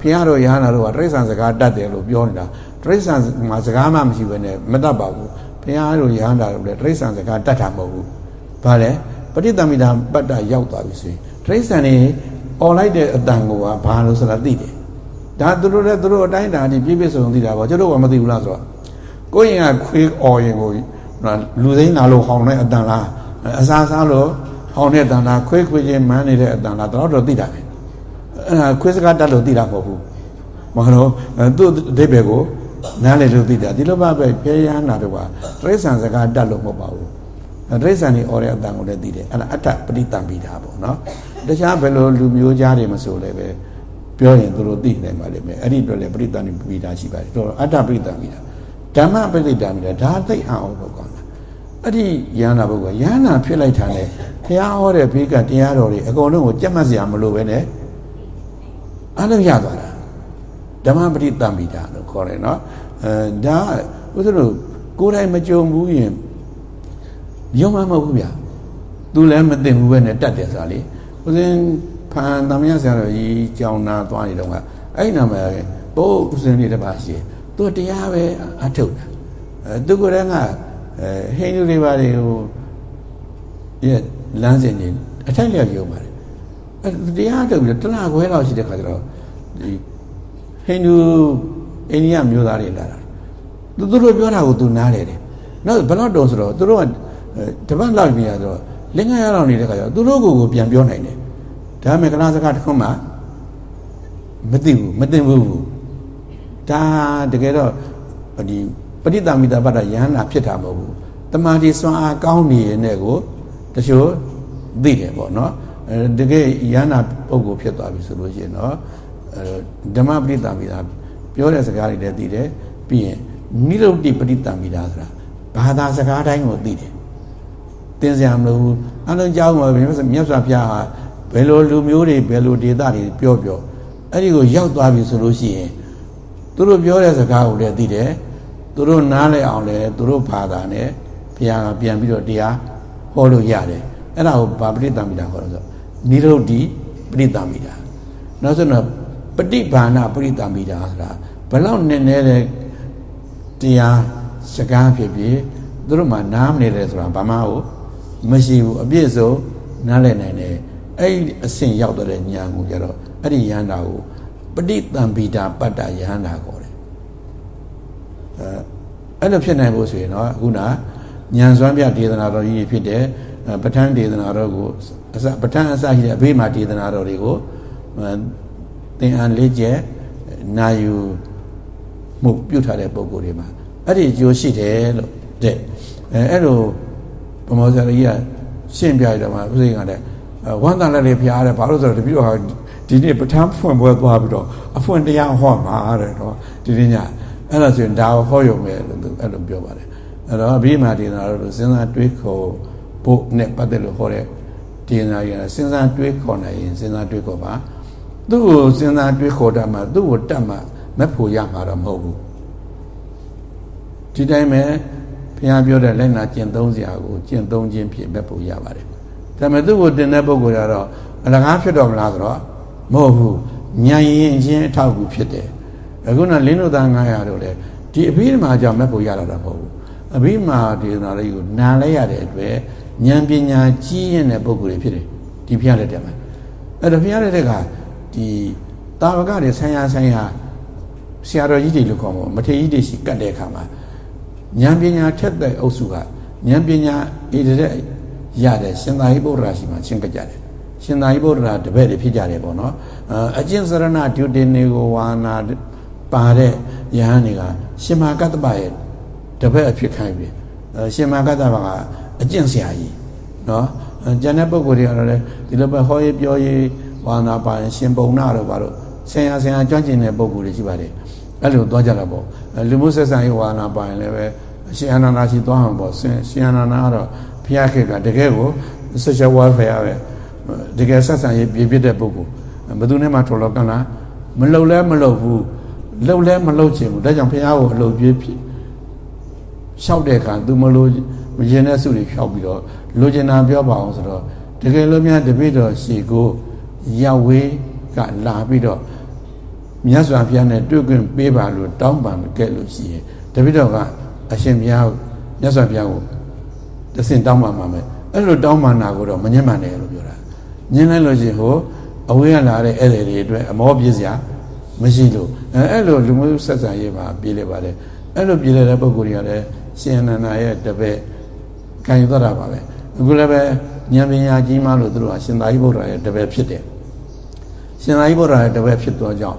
ဘုရားတော်ရဟန္တာတို့ကတရိစ္ဆာန်စကားတတ်တယ်လို့ပြောနေတာတရိစ္ဆာန်မှာစကားမှမရှိဘဲနဲ့မတတ်ပါဘူးဘုရားတော်ရဟန္တာတို့လည်းတရိစ္ဆာန်စကားတတ်တာမဟုတ်ဘူးဘာလဲပဋိသမီတာပတ္တရောက်သွားပြီဆိုရင်တရိစ္ဆာန်တွေអော်လိုက်တဲ့အတန်ကိုကဘာလို့ဆိုတာသိတယ်ဒါသူတို့လည်းသူတို့အတိုင်းတာနေပြည့်ပြည့်စုံသိတာပေါ့ကျတို့ကမသိဘူးလားဆိုတော့ကိုယ့်ရင်ကခွေးអော်ရင်ကိုလူစိမ်းလာလို့ဟောင်းတဲ့အတန်လားအစားစားလို့ဟောင်းတဲ့အတန်လားခွေးခွေးချင်းမန်းနေတဲ့အတန်လားတော့တော့သိတာပဲအဲ့ဒါ ခွေးစကားတတ်လို့သိတာမဟုတ်ဘူးမဟုတ်တော့သူ့အဓိပ္ပာယ်ကိုနားလည်လို့သိတာဒီလိုပါပဲဖေးရဟနာတို့ကတရိစ္ဆာန်စကားတတ်လို့မဟုတ်ပါဘူးတရိစ္ဆာန်นี่អော်တဲ့အတန်ကိုလည်းသိတယ်အဲ့ဒါအတ္တပရိတံပိတာပေါ့နော်တခြားဘယ်လိုလူမျိုးကြားတွေမဆိုလည်းပဲပြောရင်သူတို့သိနိုင်ပါလိမ့်မယ်အဲ့ဒီအတွက်လည်းပရိတံပိတာရှိပါတယ်တော့အတ္တပရိတံပိတာဓမ္မပရိတံပိတာဒါသိအောင်လို့ကောင်းတာအဲ့ဒီယန္နာဘုရားယန္နာဖြစ်လိုက်တာလေဘုရားဟောတဲ့ဘေးကတရားတော်တွေအကုန်လုံးကိုကြက်မှတ်စရာမလိုပဲနဲ့ အလုံးရသွားတာဓမ္မပရိတံပိတာလို့ခေါ်တယ်နော်အဲဒါဥစ္စာတို့ကိုယ်တိုင်မကြုံဘူးရင်ယုံမှမဟုတ်ဘူးဗျာသူလည်းမသိဘူးပဲနဲ့တတ်တယ်ဆိုတာလေဦးစင်းဖန်တမယဆရာတော်ကြီးကြောင်းနာသွားနေတော့ကအဲ့နာမှာပို့ဦးစင်းလေးတစ်ပါးရှိသူတရားပဲအထုတ်တာအဲသူကိုယ်တည်းကအဲဟိန္ဒူတွေပါတွေကိုရဲ့လမ်းစဉ်တွေအထိုက်လျောက်ရုံပါတယ်အဲ တရားထုတ်ပြီးတလားခွဲလောက်ရှိတဲ့ခါကျတော့ဒီဟိန္ဒူအိန္ဒိယမျိုးသားတွေလာတာသူတို့ပြောတာကိုသူနားလေတယ်နောက်ဘယ်တော့တုံးဆိုတော့သူတို့ကတပတ်လောက်နေရဆိုတော့လင်္ကာရအောင်နေတဲ့ခါကျတော့သူတို့ကိုကိုပြန်ပြောနိုင်တယ်ဒါမဲ့ကလားစကားတစ်ခုမှမသိဘူးမသိဘူးဒါတကယ်တော့ဒီပဋိသမီတာပတ္တယဟနာဖြစ်တာမဟုတ်ဘူးတမာတိစွမ်းအားကောင်းနေရင်လည်းကိုတချို့သိတယ်ပေါ့နော် တကယ်ယဟနာပုဂ္ဂိုလ်ဖြစ်သွားပြီဆိုလို့ရှိရင်တော့ဓမ္မပဋိသမီတာပြောတဲ့စကားတွေလည်းသိတယ်ပြီးရင်နိရုဒ္ဓိပဋိသမီတာဆိုတာဘာသာစကားတိုင်းကိုသိတယ်သင်စရာမလိုဘူးအလုံးကြောင်းမှာမြတ်စွာဘုရားဟာဘယ်လိုလူမျိုးတွေဘယ်လိုဒေသတွေပြောပြောအဲ့ဒီကိုရောက်သွားပြီဆိုလို့ရှိရင်သူတို့ပြောတဲ့စကားကိုလည်းသိတယ်သူတို့နားလည်အောင်လည်းသူတို့ဘာသာနဲ့ဘုရားကပြန်ပြီးတော့တရားဟောလို့ရတယ်အဲ့ဒါကိုဗာပရိသမိတာခေါ်လို့ဆို နိရုဒ္ဓိပရိသမိတာနောက်ဆုံးတော့ပฏิဘာနာပရိသမိတာဆိုတာဘလောက်နည်းနည်းတဲ့တရားစကားဖြစ်ဖြစ်သူတို့မှနားမနေတယ်ဆိုတာဘာမှကိုမရှိဘူးအပြည့်စုံနားလည်နိုင်တယ်အဲ့ဒီအဆင့်ရောက်တဲ့ဉာဏ်ကိုကြတော့အဲ့ဒီယန္တာကိုပฏิတံပိတာပတ္တယန္တာခေါ်တယ်အဲအဲ့လိုဖြစ်နိုင်ဖို့ဆိုရင်တော့အခုနဉာဏ်စွမ်းပြဒေသနာတော်ကြီးဖြစ်တဲ့ပဋ္ဌာန်းဒေသနာတော်ကို အစပဋ္ဌာန်းအစရှိတဲ့အဘေးမှာဒေသနာတော်တွေကိုသင်္အန်လေးကျက်နာယူမှုပြုထားတဲ့ပုံကိုယ်တွေမှာအဲ့ဒီအကျိုးရှိတယ်လို့တဲ့အဲအဲ့လိုဗမောဇာကြီးကရှင်းပြရတော့မှဥစဉ်ကလည်းဝမ်းသာလက်လေးဖျားတယ်ဘာလို့ဆိုတော့တပည့်တော်ဟာဒီနေ့ပဋ္ဌာန်းဖွင့်ပွဲသွားပြီးတော့အဖွင့်တရားဟောမှာတဲ့တော့ဒီနေ့ညအဲ့ဒါဆိုရင်ဒါကိုဟောရုံပဲလို့အဲ့လိုပြောပါတယ်အဲ့တော့အဘိမာဒေနာတို့စဉ်းစားတွေးခေါ်ဖို့နဲ့ပတ်သက်လို့ဟောတဲ့ ဒေနာကြီးကစဉ်းစားတွေးခေါ်နိုင်ရင်စဉ်းစားတွေးခေါ်ပါသူ့ကိုစဉ်းစားတွေးခေါ်တတ်မှသူ့ကိုတတ်မှမဖို့ရမှာတော့မဟုတ်ဘူးဒီတိုင်းပဲဘုရားပြောတဲ့လက်နာကျင့်သုံးစရာကိုကျင့်သုံးခြင်းဖြင့်မဲ့ဖို့ရပါတယ်ဒါပေမဲ့သူ့ကိုတင်တဲ့ပုဂ္ဂိုလ်ကတော့အလကားဖြစ်တော့မလားဆိုတော့မဟုတ်ဘူးဉာဏ်ရင်ချင်းအထောက်အကူဖြစ်တယ်အခုနလင်းတို့သား900တို့လည်းဒီအဘိဓမ္မာကြောင့်မဲ့ဖို့ရတာတော့မဟုတ်ဘူးအဘိဓမ္မာဒေသနာလေးကိုနားလဲရတဲ့အတွက် ဉာဏ်ပညာကြီးရင်တဲ့ပုဂ္ဂိုလ်တွေဖြစ်တယ်ဒီဘုရားလက်ထက်မှာအဲ့တော့ဘုရားလက်ထက်ကဒီတာဝကတွေဆန်းရဆန်းရဆရာတော်ကြီးတွေလို့ခေါ်မှာမထေရကြီးတွေရှိကတ်တဲ့အခါမှာဉာဏ်ပညာထက်တဲ့အုပ်စုကဉာဏ်ပညာဣတရက်ရတဲ့ရှင်သာရိပုတ္တရာရှိမှရှင်းကြကြတယ်ရှင်သာရိပုတ္တရာတပည့်တွေဖြစ်ကြတယ်ပေါ့နော်အကျင့်စရဏဒုတိနေကိုဝါနာပါတဲ့ယဟန်တွေကရှင်မာကတ္တပရဲ့တပည့်အဖြစ်ခိုင်းပြီရှင်မာကတ္တပက အကျင့်ဆရာကြီးနော်ကျန်တဲ့ပုဂ္ဂိုလ်တွေကတော့လေဒီလိုပဲဟောရေးပြောရေးဝါနာပါရင်ရှင်ပုံနာတော့ဘာလို့ဆင်ရဆင်ရကြွကျင်တဲ့ပုဂ္ဂိုလ်တွေရှိပါတယ်အဲ့လိုသွားကြတာပေါ့လူမှုဆက်ဆံရေးဝါနာပါရင်လည်းပဲရှင်အနန္ဒာရှိသွားမှာပေါ့ရှင်အနန္ဒာကတော့ဘုရားခေတ်ကတကယ်ကို social welfare ပဲတကယ်ဆက်ဆံရေးပြည့်ပြည့်တဲ့ပုဂ္ဂိုလ်ဘယ်သူနဲ့မှထော်လောကလားမလုံလဲမလုံဘူးလုံလဲမလုံချင်ဘူးဒါကြောင့်ဘုရားကိုအလုပ်ပြည့်ဖြစ်လျှောက်တဲ့အခါသူမလို့ မရင်တဲ့စုတွေဖြောက်ပြီးတော့လိုချင်တာပြောပါအောင်ဆိုတော့တကယ်လို့များတပိတော်ရှေကိုရောက်ဝေးကလာပြီးတော့မြတ်စွာဘုရားနဲ့တွေ့ခွင့်ပေးပါလို့တောင်းပန်ခဲ့လို့ရှိရင်တပိတော်ကအရှင်ဘုရားမြတ်စွာဘုရားကိုတဆင့်တောင်းပန်ပါမယ်အဲ့လိုတောင်းပန်တာကိုတော့မညှဉ်းမှန်တယ်လို့ပြောတာညှဉ်းလိုက်လို့ရှိရင်ဟိုအဝေးကလာတဲ့ဧည့်သည်တွေအတွက်အမောပြည့်စရာမရှိလို့အဲအဲ့လိုလူမျိုးဆက်ဆံရေးမှာပြည်လေပါတယ်အဲ့လိုပြည်လေတဲ့ပုံကိုယ်တွေကလည်းရှင်အနန္ဒာရဲ့တပည့် ခံယူတော့တာပါပဲအခုလည်းပဲဉာဏ်ပညာကြီးမှလို့သူတို့ကရှင်သာရိပုတ္တရာရဲ့တပည့်ဖြစ်တယ်ရှင်သာရိပုတ္တရာရဲ့တပည့်ဖြစ်သောကြောင့်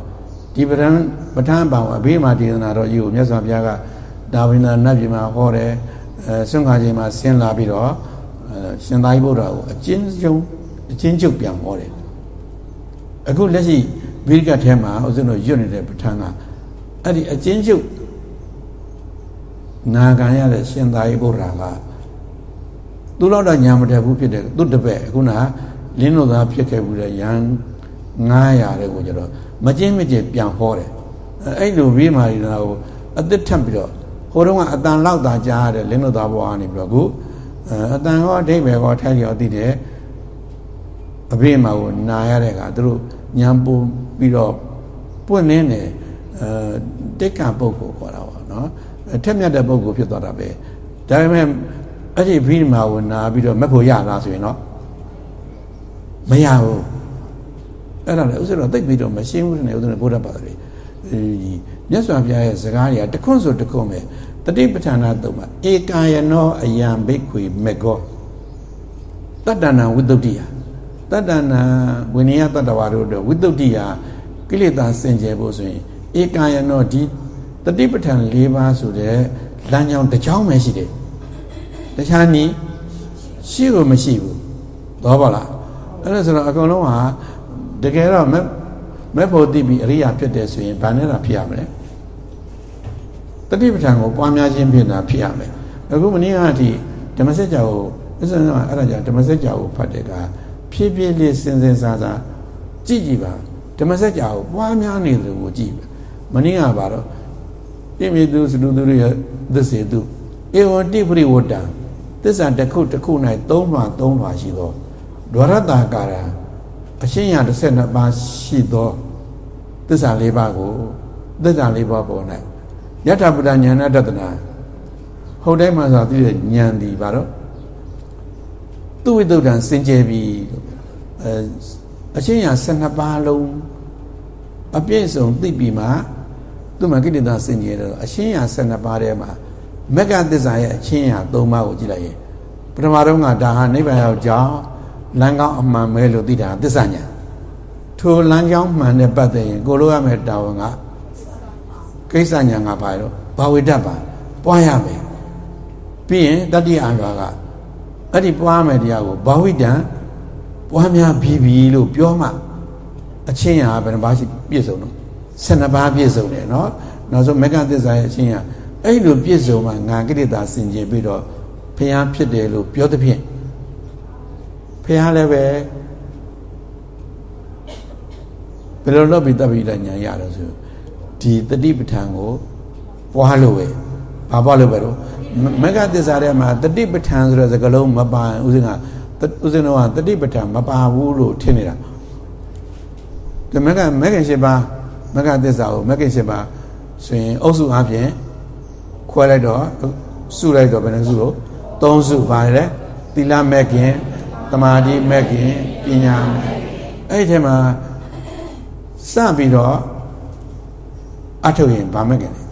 ဒီပဋ္ဌာန်းပဋ္ဌာန်းပါဝအဘေးမှာဒေသနာတော်ကြီးကိုမြတ်စွာဘုရားကဒါဝိနာနတ်ပြည်မှာဟောတယ်အဲဆွမ်းခါချိန်မှာဆင်းလာပြီးတော့ရှင်သာရိပုတ္တရာကိုအချင်းချင်းအချင်းချုပ်ပြန်ဟောတယ်အခုလက်ရှိဗိရိကထဲမှာဥစဉ်တို့ရွတ်နေတဲ့ပဋ္ဌာန်းကအဲ့ဒီအချင်းချုပ်နာခံရတဲ့ရှင်သာရိပုတ္တရာက သူတော့တော့ညာမတက်ဘူးဖြစ်တယ်သူတပည့်အခုနလင်းလို့သားဖြစ်ခဲ့ဘူးတဲ့ရန်900တဲ့ကိုကျတော့မကျင်းမကျပြန်ဟောတယ်အဲ့လိုဘေးမာရီနာကိုအသစ်ထပ်ပြီးတော့ဟိုတုန်းကအတန်လောက်သာကြားရတယ်လင်းလို့သားဘွားကနေပြီးတော့အခုအတန်ကောအဓိပ္ပာယ်ကောထိုက်ရောသိတယ်အဘေးမှာကိုနာရတဲ့ကသူတို့ညံပူပြီးတော့ပွင့်နေတယ်အဲတိတ်ကပုဂ္ဂိုလ်ခေါ်တာပါနော်ထက်မြတ်တဲ့ပုဂ္ဂိုလ်ဖြစ်သွားတာပဲဒါပေမဲ့ အဲ့ဒီဘိမာကိုနာပြီးတော့မက်ဖို့ရလားဆိုရင်တော့မရဘူးအဲ့ဒါလည်းဥစ္စာတော့တိတ်ပြီးတော့မရှင်းဘူးနဲ့ဥစ္စာနဲ့ဘုရားပါတော်ကြီးမြတ်စွာဘုရားရဲ့စကားတွေကတခွန်းဆိုတခွန်းပဲတတိပဋ္ဌာနာတုံးမှာဧကာယနောအယံဘိက္ခွေမေကောတတ္တနာဝိတ္တုတ္တိယတတ္တနာဝိနည်းတတ္တဝါတို့တော့ဝိတ္တုတ္တိယကိလေသာစင်ကြယ်ဖို့ဆိုရင်ဧကာယနောဒီတတိပဋ္ဌာန်၄ပါးဆိုတဲ့လမ်းကြောင်းတစ်ကြောင်းပဲရှိတယ် တခြားနည်းရှိကိုမရှိဘူးတော့ပါလားအဲ့ဒါဆိုတော့အကုန်လုံးဟာတကယ်တော့မမဲ့ဖို့သိပြီးအရိယာဖြစ်တယ်ဆိုရင်ဘာနဲ့တာဖြစ်ရမလဲတတိပဋ္ဌာန်ကိုပွားများခြင်းဖြစ်တာဖြစ်ရမယ်အခုမင်းကအထိဓမ္မစကြာကိုအစစအဲ့ဒါကြောင့်ဓမ္မစကြာကိုဖတ်တဲ့ကဖြည်းဖြည်းလေးစဉ်စဉ်စားစားကြည့်ကြည့်ပါဓမ္မစကြာကိုပွားများနေတယ်ကိုကြည့်မင်းကပါတော့ပြည့်မြသူစလူသူတွေသစ္စေသူဧဝတိပရိဝတ္တ သစ္စာတစ်ခုတစ်ခု၌သုံးလွှာသုံးလွှာရှိသောဒွါရတကာရအရှင်းရ12ပါးရှိသောသစ္စာ၄ပါးကိုသစ္စာ၄ပါးပေါ်၌ယထာပဒဉာဏတတနာဟုတ်တိုင်းမှာဆိုသိတဲ့ဉာဏ်ဒီပါတော့သူဝိတုဒ္ဒံစင်ကြယ်ပြီလို့အဲအရှင်းရ12ပါးလုံးအပြည့်စုံသိပြီမှာသူမှာကိလေသာစင်ကြယ်တော့အရှင်းရ12ပါးထဲမှာ မက္ကသစ္စာရဲ့အချင်းရ3ပါးကိုကြည့်လိုက်ရင်ပထမတော့ကဒါဟာနိဗ္ဗာန်ရောက်ကြောင်းလမ်းကောင်းအမှန်ပဲလို့သိတာသစ္စာညာထိုလမ်းကြောင်းမှန်တဲ့ပတ်သက်ရင်ကိုလိုရမယ့်တာဝန်ကကိစ္စညာငါပါတော့ဘာဝိတ္တပါပွားရမယ်ပြီးရင်တတိယအလွာကအဲ့ဒီပွားမယ်တရားကိုဘာဝိတ္တပွားများပြီးပြီလို့ပြောမှအချင်းရဘယ်နှပါးရှိပြည့်စုံတော့12ပါးပြည့်စုံတယ်နော်နောက်ဆုံးမေဃသစ္စာရဲ့အချင်းရ အဲ့လိုပြည့်စုံမှငါကိရိတာစင်ကြယ်ပြီးတော့ဖျားဖြစ်တယ်လို့ပြောသဖြင့်ဖះလည်းပဲဘယ်လိုလုပ်ပြီးတပ်ပြီးတဲ့ညာရတော့ဆိုဒီတတိပဋ္ဌာန်ကိုပွားလို့ပဲဘာပွားလို့ပဲတော့မဂ္ဂသစ္စာထဲမှာတတိပဋ္ဌာန်ဆိုတဲ့စကားလုံးမပါဥစဉ်ကဥစဉ်တော့တတိပဋ္ဌာန်မပါဘူးလို့ထင်နေတာဒီမဂ္ဂမဂ္ဂရှိပါမဂ္ဂသစ္စာကိုမဂ္ဂရှိပါဆိုရင်အုပ်စုအပြင် ခွဲလိုက်တော့စုလိုက်တော့ဘယ်နှစုလို့သုံးစုပါတယ်သီလမဲ့ခင်တမာတိမဲ့ခင်ပညာအဲ့ဒီထဲမှာစပြီးတော့အထုတ်ရင်ဗာမဲ့ခင်လေ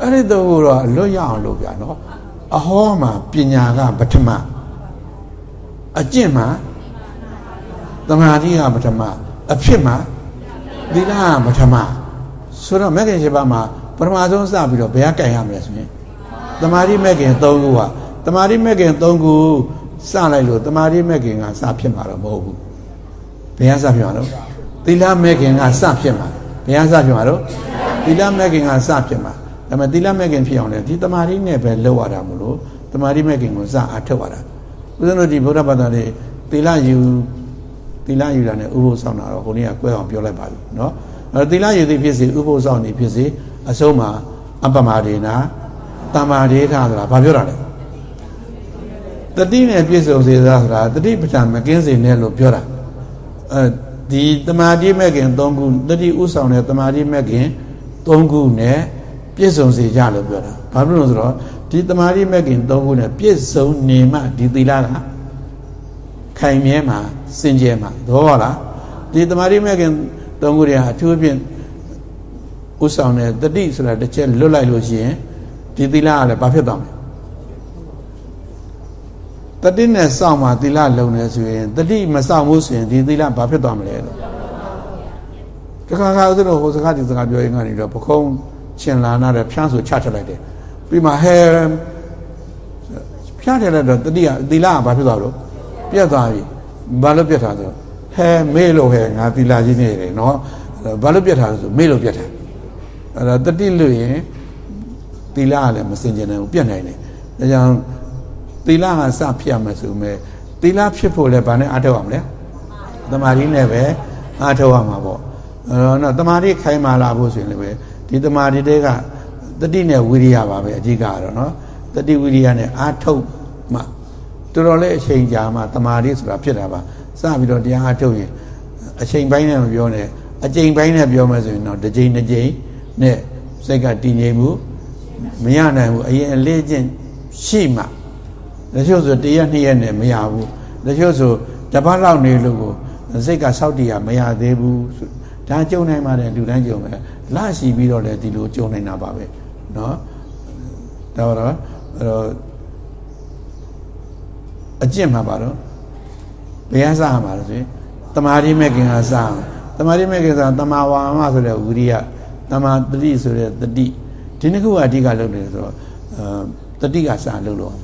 အဲ့ဒီတော့တော့အလွတ်ရအောင်လုပ်ပြနော်အဟောမှာပညာကပထမအကျင့်မှာတမာတိကပထမအဖြစ်မှာသီလကပထမ ဆိုတော့မဲ့ခင်ရှိပါမှာပထမဆုံးစပြီးတော့ဘယ်ကကြိုင်ရမလဲဆိုရင်တမာတိမဲ့ခင်၃ခုဟာတမာတိမဲ့ခင်၃ခုစလိုက်လို့တမာတိမဲ့ခင်ကစဖြစ်မှာတော့မဟုတ်ဘူးဘယ်ကစဖြစ်မှာတော့သီလမဲ့ခင်ကစဖြစ်မှာဘယ်ကစဖြစ်မှာတော့သီလမဲ့ခင်ကစဖြစ်မှာဒါပေမဲ့သီလမဲ့ခင်ဖြစ်အောင်လေဒီတမာတိနဲ့ပဲလောက်ရတာမလို့တမာတိမဲ့ခင်ကိုစအထုတ်ရတာဦးဇင်းတို့ဒီဗုဒ္ဓဘာသာတွေသီလယူသီလယူတာနဲ့ဥပုသ်ဆောင်တာတော့ကိုနေ့ကကွဲအောင်ပြောလိုက်ပါပြီเนาะ အဲသီလယူသည်ဖြစ်စေဥပုသ်ဆောင်သည်ဖြစ်စေအဆုံးမှာအပမဒေနာတမ္မာဒေထဆိုတာဘာပြောတာလဲတတိနဲ့ပြည့်စုံစေသာဆိုတာတတိပဋ္ဌာန်မကင်းစေနဲ့လို့ပြောတာအဲဒီတမာတိမဲ့ခင်၃ခုတတိဥဆောင်တဲ့တမာတိမဲ့ခင်၃ခုနဲ့ပြည့်စုံစေကြလို့ပြောတာဘာဖြစ်လို့လဲဆိုတော့ဒီတမာတိမဲ့ခင်၃ခုနဲ့ပြည့်စုံနေမှဒီသီလကခိုင်မြဲမှာစင်ကြယ်မှာသဘောပါလားဒီတမာတိမဲ့ခင်၃ ခုတွေဟာအထူးဖြင့်ဥဆောင်တဲ့တတိဆိုတာတစ်ချက်လွတ်လိုက်လို့ရှိရင်ဒီသီလကလည်းဘာဖြစ်သွားမလဲတတိနဲ့စောင့်မှသီလလုံနေဆိုရင်တတိမစောင့်ဘူးဆိုရင်ဒီသီလဘာဖြစ်သွားမလဲလို့တခါခါဥစ္စာဟိုစကားဒီစကားပြောရင်ကနေတော့ပခုံးချင်လာနာတဲ့ဖျားဆိုချထလိုက်တယ်ပြီးမှဟဲဖျားတယ်လည်းတော့တတိကသီလကဘာဖြစ်သွားလို့ပြတ်သွားပြီဘာလို့ပြတ်သွားဆို ဟဲမေးလို့ဟဲငါသီလကြီးနေတယ်နော်ဘာလို့ပြတ်ထားဆိုမေးလို့ပြတ်ထားအဲ့တော့တတိလို့ရင်သီလကလည်းမစင်ကြင်နိုင်ဘူးပြတ်နိုင်တယ်ဒါကြောင့်သီလကစဖြစ်ရမယ်ဆိုမဲ့သီလဖြစ်ဖို့လည်းဗာနဲ့အားထုတ်ရမလဲတမာရီနဲ့ပဲအားထုတ်ရမှာပေါ့အဲ့တော့နော်တမာရီခိုင်းမာလာဖို့ဆိုရင်လည်းပဲဒီတမာရီတွေကတတိနဲ့ဝိရိယပါပဲအဓိကတော့နော်တတိဝိရိယနဲ့အားထုတ်မှတော်တော်လေးအချိန်ကြာမှတမာရီဆိုတာဖြစ်တာပါ စပြီးတော့တရားအားထုတ်ရင်အချိန်ပိုင်းနဲ့မပြောနဲ့အချိန်ပိုင်းနဲ့ပြောမယ်ဆိုရင်တော့တစ်ချိန်တစ်ချိန်နဲ့စိတ်ကတည်ငြိမ်မှုမရနိုင်ဘူးအရင်အလေးချင်းရှိမှတချို့ဆိုတရက်နှစ်ရက်နဲ့မရဘူးတချို့ဆိုတပတ်လောက်နေလို့ကိုစိတ်ကစောက်တည်ရမရသေးဘူးဒါကြုံနိုင်ပါတယ်လူတိုင်းကြုံပဲလရှိပြီးတော့လည်းဒီလိုကြုံနိုင်တာပါပဲเนาะဒါတော့အဲ့တော့အကျင့်မှာပါတော့ ဘယ်ကစမှာလဲဆိုရင်တမာတိမဲ့ခင်ကစအောင်တမာတိမဲ့ခင်ကတမာဝါမဆိုတဲ့ဝိရိယတမာတတိဆိုတဲ့တတိဒီနှစ်ခုကအဓိကလုပ်နေဆိုတော့အဲတတိကစလုပ်လို့